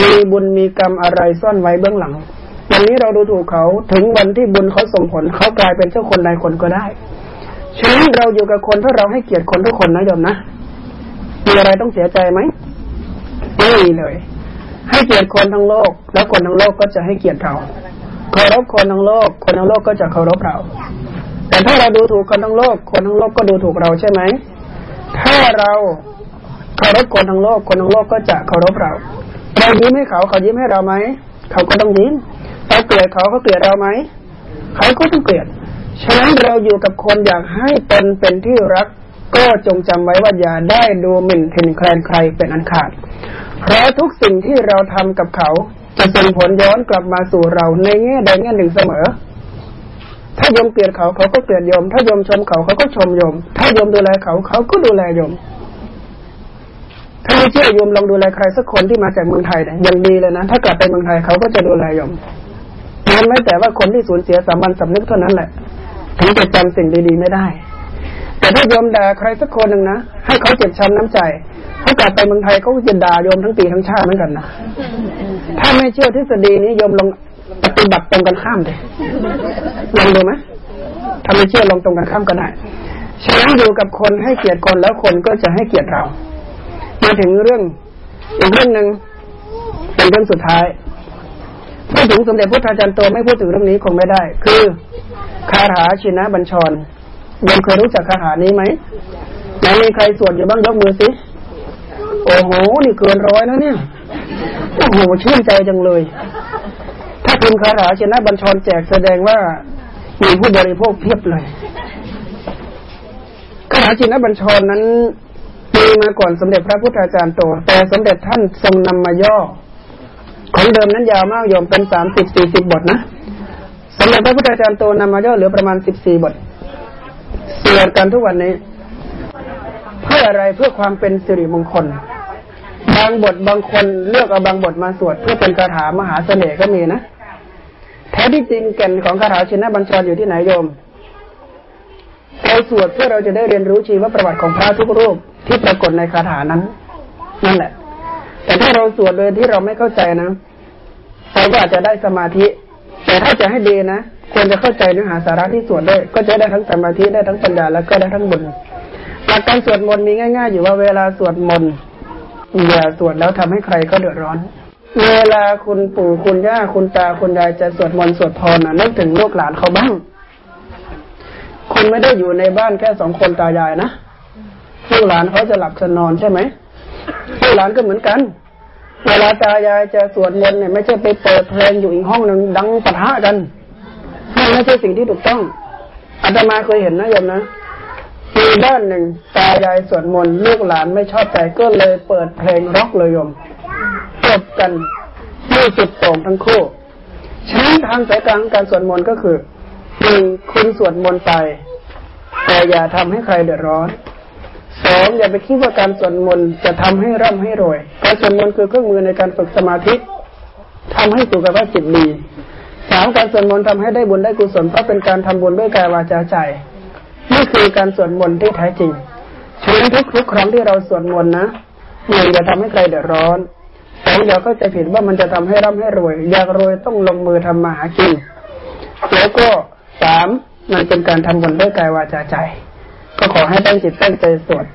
มีบุญมีกรรมอะไรซ่อนไว้เบื้องหลังวันนี้เราดูถูกเขาถึงวันที่บุญเขาส่งผลเขากลายเป็นเจ้าคนนายคนก็ได้ฉะนั้นเราอยู่กับคนถ้าเราให้เกียรติคนทุกคนนะโยมนะมีอะไรต้องเสียใจไหมไม่เลย ให้เกียรติคนทั้งโลก แล้วคนทั้งโลกก็จะให้เกียรติเราเคารพคนทั้งโลก คนทั้งโลกก็จะเคารพเรา แต่ถ้าเราดูถูกคนทั้งโลก คนทั้งโลกก็ดูถูกเราใช่ไหมถ้าเราเคารพคนทั้งโลก คนทั้งโลกก็จะเคารพเรา เรายิ้มให้เขาเขายิ้มให้เราไหมเขาก็ต้องยิ้มเราเกลียดเขาเขาเกลียดเราไหมเขาก็ต้องเกลียดฉะนั้นเราอยู่กับคนอยากให้ตนเป็นที่รัก ก็จงจำไว้ว่าอย่าได้ดูหมิ่นเห็นแคลนใครเป็นอันขาด เพราะทุกสิ่งที่เราทำกับเขา จะส่งผลย้อนกลับมาสู่เราในแง่ใดแง่หนึ่งเสมอ ถ้ายมเกลียดเขาเขาก็เกลียดยม ถ้ายมชมเขาเขาก็ชมยม ถ้ายมดูแลเขาเขาก็ดูแลยม ถ้าไม่เชื่อยมลองดูแลใครสักคนที่มาจากเมืองไทยเนี่ยยังดีเลยนะ ถ้ากลับไปเมืองไทยเขาก็จะดูแลยมนั้นไม่แต่ว่าคนที่สูญเสียสามัญสำนึกเท่านั้นแหละถึงจะจำสิ่งดีๆไม่ได้ แต่ถ้าโยมด่าใครสักคนหนึ่งนะให้เขาเจ็บช้ำน้ำใจถ้ากลับไปเมืองไทยเขาจะด่าโยมทั้งปีทั้งชาติเหมือนกันนะถ้าไม่เชื่อทฤษฎีนี้โยมลองปฏิบัติตรงกันข้ามเลยลองดูไหมถ้าไม่เชื่อลองตรงกันข้ามก็ได้ฉะนั้นอยู่กับคนให้เกียรติคนแล้วคนก็จะให้เกียรติเรา มาถึงเรื่องอีกเรื่องหนึ่งเป็นเรื่องสุดท้ายพูดถึงสมเด็จพุทธาจารย์โตไม่พูดถึงเรื่องนี้คงไม่ได้ คือคาถาชินะบัญชร ยังเคยรู้จักคาถานี้ไหมไหนมีใครสวดอยู่บ้างยกมือสิโอ้โห นี่เกินร้อยนะเนี่ย โอ้โห ชื่นใจจังเลย ถ้าพิมพ์คาถาชินะบัญชรแจกแสดงว่ามีผู้บริโภคเพียบเลยคาถาชินะบัญชรนั้นมีมาก่อนสมเด็จพระพุทธาจารย์โต แต่สมเด็จท่านทรงนำมาย่อ ของเดิมนั้นยาวมากโยมเป็นสามสิบสี่สิบบทนะ สมเด็จพระพุทธาจารย์โตนำมาย่อเหลือประมาณสิบสี่บท สวดกันทุกวันนี้ เพื่ออะไรเพื่อความเป็นสิริมงคล บางบทบางคนเลือกเอาบางบทมาสวด เพื่อเป็นคาถามหาเสน่ห์ก็มีนะแท้ที่จริงแก่นของคาถาชินบัญชรอยู่ที่ไหนโยมเราสวดเพื่อเราจะได้เรียนรู้ชีวประวัติของพระทุกรูปที่ปรากฏในคาถานั้น นั่นแหละ แต่ถ้าเราสวดโดยที่เราไม่เข้าใจนะเราก็อาจจะได้สมาธิ แต่ถ้าจะให้ดีนะ ควรจะเข้าใจเนื้อหาสาระที่สวดด้วย ก็จะได้ทั้งสมาธิได้ทั้งปัญญาแล้วก็ได้ทั้งบุญหลักการสวดมนต์มีง่าย ๆ อยู่ว่าเวลาสวดมนต์อย่าสวดแล้วทำให้ใครก็เดือดร้อน เวลาคุณปู่คุณย่าคุณตาคุณยายจะสวดมนต์สวดพรนะนึกถึงลูกหลานเขาบ้าง คุณไม่ได้อยู่ในบ้านแค่สองคนตายายนะลูกหลานเขาจะหลับจะนอนใช่ไหมลูกหลานก็เหมือนกัน เวลาตายายจะสวดมนต์เนี่ยไม่ใช่ไปเปิดเพลงอยู่อีกห้องหนึ่งดังปะทะกัน นั่นไม่ใช่สิ่งที่ถูกต้องอาตมาเคยเห็นนะโยมนะมีบ้านหนึ่งตายายสวดมนต์ลูกหลานไม่ชอบใจก็เลยเปิดเพลงร็อกเลยโยมจบกันไม่สุดโต่งทั้งคู่ฉะนั้นทางสายกลางการสวดมนต์ก็คือหนึ่งคุณสวดมนต์ไป แต่อย่าทำให้ใครเดือดร้อนสองอย่าไปคิดว่าการสวดมนต์จะทำให้ร่ำให้รวยการสวดมนต์คือเครื่องมือในการฝึกสมาธิทำให้สุขภาพจิตดีามการสวดมนต์ทำให้ได้บุญได้กุศลเพราะเป็นการทำบุญด้วยกายวาจาใจนี่คือการสวดมนต์ที่แท้จริงฉะนั้นทุกทุกครั้งที่เราสวดมนต์นะหนึ่งอย่าทำให้ใครเดือดร้อนสองอย่าเข้าใจผิดว่ามันจะทำให้ร่ำให้รวย อยากรวยต้องลงมือทำมาหากินแล้วก็สามมันเป็นการทำบุญด้วยกายวาจาใจ ก็ขอให้ตั้งจิตตั้งใจสวด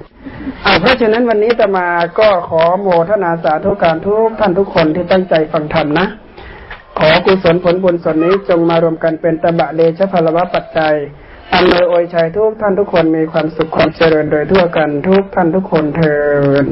เอาเพราะฉะนั้นวันนี้จะมาก็ขอโมทนาสาธุการทุกท่านทุกคนที่ตั้งใจฟังธรรมนะ ขอกุศลผลบุญส่วนนี้จงมารวมกันเป็นตบะเลชพลวะปัจจัยอำนวยอวยชัยทุกท่านทุกคนมีความสุขความเจริญโดยทั่วกันทุกท่านทุกคนเทิด